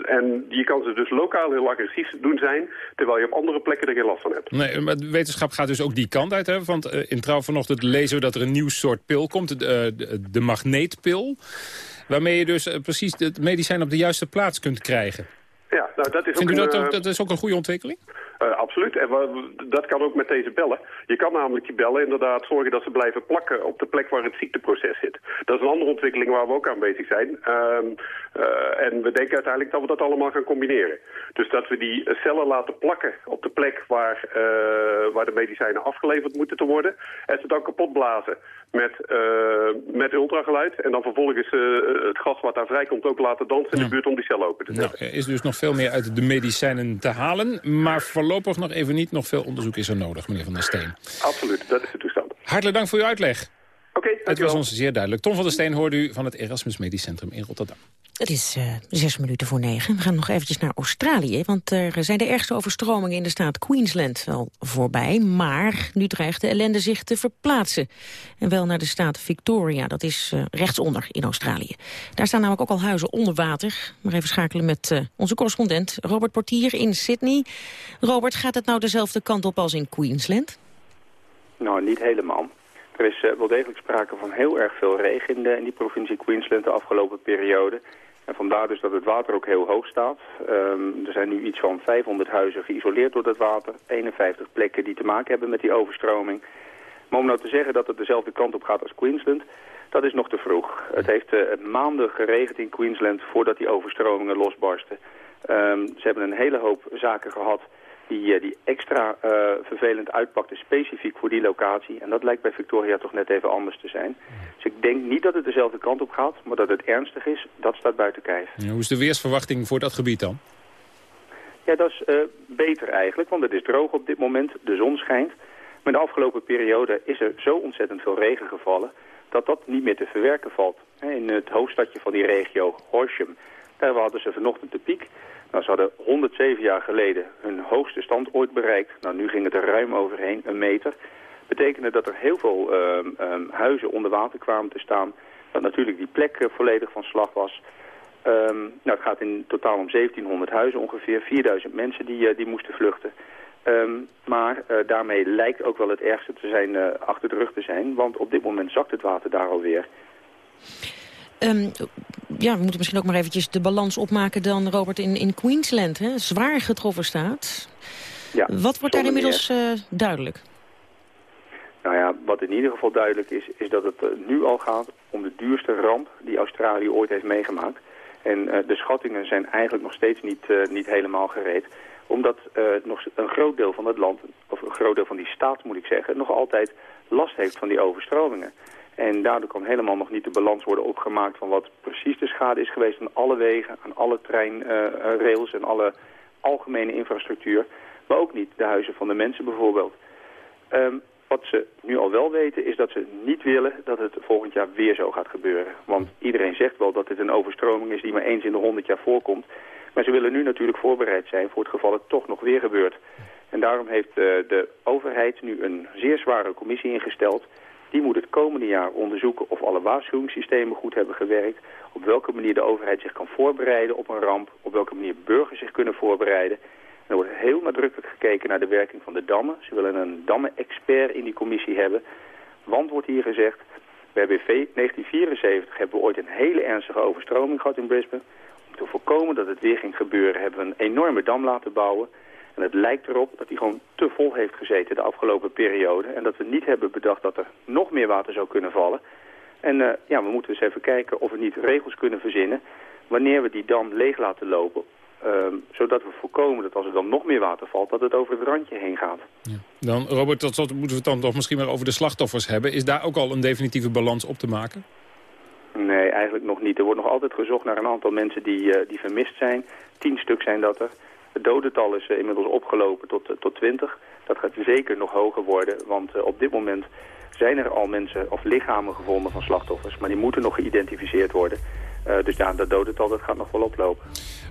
[SPEAKER 36] En je kan ze dus lokaal heel agressief doen zijn, terwijl je op andere plekken er geen last van hebt.
[SPEAKER 8] Nee, maar wetenschap gaat dus ook die kant uit. Hè? Want eh, in Trouw vanochtend lezen we dat er een nieuw soort pil komt. De, eh, de, de magneetpil. Waarmee je dus eh, precies het medicijn op de juiste plaats kunt krijgen.
[SPEAKER 36] Ja, nou, dat is
[SPEAKER 8] Vindt u
[SPEAKER 36] ook
[SPEAKER 8] dat,
[SPEAKER 36] een,
[SPEAKER 8] ook, dat is ook een goede ontwikkeling?
[SPEAKER 36] Eh, absoluut. En dat kan ook met deze bellen. Je kan namelijk die bellen inderdaad zorgen dat ze blijven plakken op de plek waar het ziekteproces zit. Dat is een andere ontwikkeling waar we ook aan bezig zijn. Ehm, eh, en we denken uiteindelijk dat we dat allemaal gaan combineren. Dus dat we die cellen laten plakken op de plek waar, eh, waar de medicijnen afgeleverd moeten te worden. En ze dan kapot blazen met, met ultrageluid. En dan vervolgens het gas wat daar vrijkomt ook laten dansen in de buurt om die cel open te zetten.
[SPEAKER 8] Nou, er is dus nog veel meer uit de medicijnen te halen. Maar voorlopig nog even niet. Nog veel onderzoek is er nodig, meneer Van der Steen.
[SPEAKER 36] Absoluut, dat is de toestand.
[SPEAKER 8] Hartelijk dank voor uw uitleg.
[SPEAKER 36] Oké,
[SPEAKER 8] Het was ons zeer duidelijk. Tom van der Steen hoorde u van het Erasmus Medisch Centrum in Rotterdam.
[SPEAKER 9] Het is eh, zes minuten voor negen. We gaan nog eventjes naar Australië. Want er zijn de ergste overstromingen in de staat Queensland wel voorbij. Maar nu dreigt de ellende zich te verplaatsen. En wel naar de staat Victoria. Dat is eh, rechtsonder in Australië. Daar staan namelijk ook al huizen onder water. Maar even schakelen met eh, onze correspondent Robert Portier in Sydney. Robert, gaat het nou dezelfde kant op als in Queensland?
[SPEAKER 38] Nou, niet helemaal. Er is wel degelijk sprake van heel erg veel regen in, in die provincie Queensland de afgelopen periode. En vandaar dus dat het water ook heel hoog staat. Ehm, er zijn nu iets van 500 huizen geïsoleerd door dat water. 51 plekken die te maken hebben met die overstroming. Maar om nou te zeggen dat het dezelfde kant op gaat als Queensland, dat is nog te vroeg. Het heeft eh, maanden geregend in Queensland voordat die overstromingen losbarsten. Ehm, ze hebben een hele hoop zaken gehad die, die extra vervelend uitpakte specifiek voor die locatie. En dat lijkt bij Victoria toch net even anders te zijn. Dus ik denk niet dat het dezelfde kant op gaat, maar dat het ernstig is, dat staat buiten kijf.
[SPEAKER 8] Ja, hoe is de weersverwachting voor dat gebied dan?
[SPEAKER 38] Ja, dat is beter eigenlijk, want het is droog op dit moment, de zon schijnt. Maar de afgelopen periode is er zo ontzettend veel regen gevallen dat dat niet meer te verwerken valt. In het hoofdstadje van die regio, Horsham, daar hadden ze vanochtend de piek. Nou, ze hadden 107 jaar geleden hun hoogste stand ooit bereikt. Nou, nu ging het er ruim overheen, een meter. Betekende dat er heel veel um, um, huizen onder water kwamen te staan. Dat natuurlijk die plek uh, volledig van slag was. Um, nou, het gaat in totaal om 1700 huizen ongeveer. 4000 mensen die, uh, die moesten vluchten. Maar uh, daarmee lijkt ook wel het ergste te zijn, achter de rug te zijn. Want op dit moment zakt het water daar alweer.
[SPEAKER 9] Um, ja, we moeten misschien ook maar eventjes de balans opmaken dan, Robert, in, in Queensland. Hè? Zwaar getroffen staat.
[SPEAKER 38] Ja,
[SPEAKER 9] wat wordt daar inmiddels uh, duidelijk?
[SPEAKER 38] Nou ja, wat in ieder geval duidelijk is, is dat het nu al gaat om de duurste ramp die Australië ooit heeft meegemaakt. En de schattingen zijn eigenlijk nog steeds niet, niet helemaal gereed omdat uh, nog een groot deel van het land, of een groot deel van die staat moet ik zeggen, nog altijd last heeft van die overstromingen. En daardoor kan helemaal nog niet de balans worden opgemaakt van wat precies de schade is geweest aan alle wegen, aan alle treinrails en alle algemene infrastructuur. Maar ook niet de huizen van de mensen bijvoorbeeld. Um, wat ze nu al wel weten is dat ze niet willen dat het volgend jaar weer zo gaat gebeuren. Want iedereen zegt wel dat dit een overstroming is die maar eens in de honderd jaar voorkomt. Maar ze willen nu natuurlijk voorbereid zijn voor het geval het toch nog weer gebeurt. En daarom heeft uh, de overheid nu een zeer zware commissie ingesteld. Die moet het komende jaar onderzoeken of alle waarschuwingssystemen goed hebben gewerkt. Op welke manier de overheid zich kan voorbereiden op een ramp. Op welke manier burgers zich kunnen voorbereiden. En er wordt heel nadrukkelijk gekeken naar de werking van de dammen. Ze willen een dammen-expert in die commissie hebben. Want wordt hier gezegd, we hebben in 1974 hebben we ooit een hele ernstige overstroming gehad in Brisbane te voorkomen dat het weer ging gebeuren, hebben we een enorme dam laten bouwen. En het lijkt erop dat die gewoon te vol heeft gezeten de afgelopen periode. En dat we niet hebben bedacht dat er nog meer water zou kunnen vallen. En uh, ja, we moeten eens even kijken of we niet regels kunnen verzinnen... wanneer we die dam leeg laten lopen. Uh, zodat we voorkomen dat als er dan nog meer water valt... dat het over het randje heen gaat.
[SPEAKER 8] Ja. Dan, Robert, tot slot moeten we het dan toch misschien maar over de slachtoffers hebben. Is daar ook al een definitieve balans op te maken?
[SPEAKER 38] Nee, eigenlijk nog niet. Er wordt nog altijd gezocht naar een aantal mensen die, uh, die vermist zijn. Tien stuk zijn dat er. Het dodental is uh, inmiddels opgelopen tot, uh, tot 20. Dat gaat zeker nog hoger worden, want op dit moment zijn er al mensen of lichamen gevonden van slachtoffers. Maar die moeten nog geïdentificeerd worden. Dus ja, dat dodental dat gaat nog wel oplopen.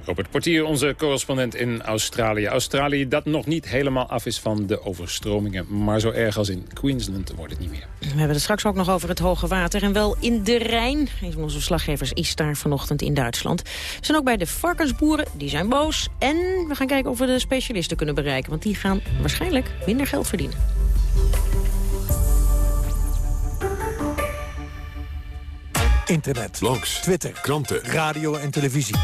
[SPEAKER 8] Robert Portier, onze correspondent in Australië. Australië dat nog niet helemaal af is van de overstromingen. Maar zo erg als in Queensland wordt het niet meer.
[SPEAKER 9] We hebben het straks ook nog over het hoge water. En wel in de Rijn. Een van onze verslaggevers is daar vanochtend in Duitsland. We zijn ook bij de varkensboeren. Die zijn boos. En we gaan kijken of we de specialisten kunnen bereiken. Want die gaan waarschijnlijk minder geld verdienen.
[SPEAKER 1] Internet, blogs, Twitter, kranten,
[SPEAKER 39] radio en televisie.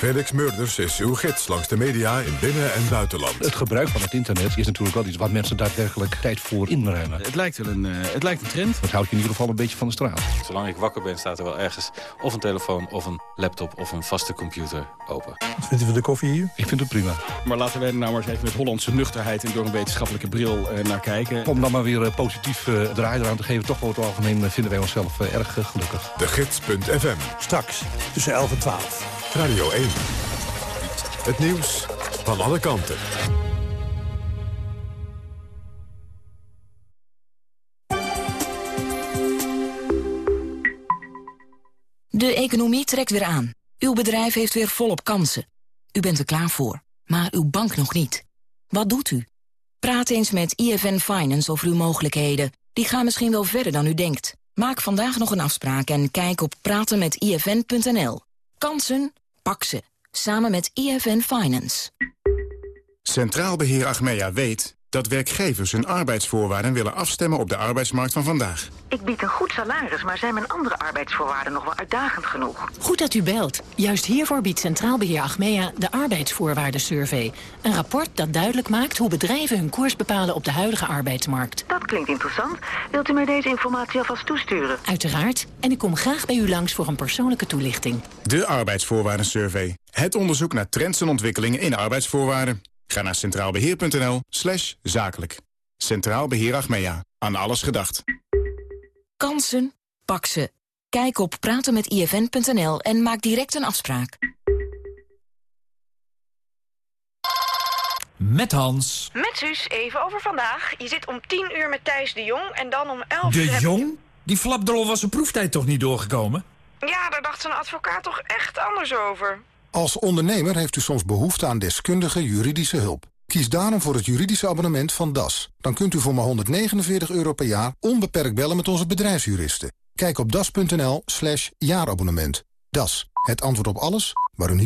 [SPEAKER 1] Felix Murders is uw gids langs de media in binnen- en buitenland.
[SPEAKER 39] Het gebruik van het internet is natuurlijk wel iets waar mensen daadwerkelijk tijd voor inruimen.
[SPEAKER 40] Het lijkt wel een, uh, het lijkt een trend.
[SPEAKER 39] Dat houdt je in ieder geval een beetje van de straat.
[SPEAKER 41] Zolang ik wakker ben staat er wel ergens of een telefoon of een laptop of een vaste computer open.
[SPEAKER 39] Wat vindt u van de koffie hier? Ik vind het prima.
[SPEAKER 40] Maar laten wij er nou maar eens even met Hollandse nuchterheid en door een wetenschappelijke bril uh, naar kijken.
[SPEAKER 39] Om dan maar weer uh, positief uh, draai eraan te geven, toch over het algemeen vinden wij onszelf erg gelukkig.
[SPEAKER 1] De Gids.fm.
[SPEAKER 39] Straks tussen 11 en 12.
[SPEAKER 1] Radio 1. Het nieuws van alle kanten.
[SPEAKER 42] De economie trekt weer aan. Uw bedrijf heeft weer volop kansen. U bent er klaar voor, maar uw bank nog niet. Wat doet u? Praat eens met IFN Finance over uw mogelijkheden. Die gaan misschien wel verder dan u denkt. Maak vandaag nog een afspraak en kijk op pratenmetifn.nl. Kansen? Pak ze. Samen met IFN Finance.
[SPEAKER 43] Centraal Beheer Achmea weet dat werkgevers hun arbeidsvoorwaarden willen afstemmen op de arbeidsmarkt van vandaag.
[SPEAKER 44] Ik bied een goed salaris, maar zijn mijn andere arbeidsvoorwaarden nog wel uitdagend genoeg?
[SPEAKER 45] Goed dat u belt. Juist hiervoor biedt Centraal Beheer Achmea de arbeidsvoorwaarden-survey. Een rapport dat duidelijk maakt hoe bedrijven hun koers bepalen op de huidige arbeidsmarkt.
[SPEAKER 44] Dat klinkt interessant. Wilt u mij deze informatie alvast toesturen?
[SPEAKER 45] Uiteraard. En ik kom graag bij u langs voor een persoonlijke toelichting.
[SPEAKER 43] De arbeidsvoorwaarden-survey. Het onderzoek naar trends en ontwikkelingen in arbeidsvoorwaarden.
[SPEAKER 46] Ga naar centraalbeheer.nl slash zakelijk. Centraal Beheer Achmea. Aan alles gedacht.
[SPEAKER 36] Kansen? Pak ze. Kijk op pratenmetifn.nl en maak direct een afspraak.
[SPEAKER 2] Met Hans.
[SPEAKER 44] Met Suus, even over vandaag. Je zit om 10 uur met Thijs de Jong en dan om 11
[SPEAKER 2] De
[SPEAKER 44] uur... heb-
[SPEAKER 2] Jong? Die flapdrol was zijn proeftijd toch niet doorgekomen?
[SPEAKER 44] Ja, daar dacht zijn advocaat toch echt anders over.
[SPEAKER 43] Als ondernemer heeft u soms behoefte aan deskundige juridische hulp. Kies daarom voor het juridische abonnement van DAS. Dan kunt u voor maar 149 euro per jaar onbeperkt bellen met onze bedrijfsjuristen. Kijk op das.nl slash jaarabonnement. DAS, het antwoord op alles waar u niet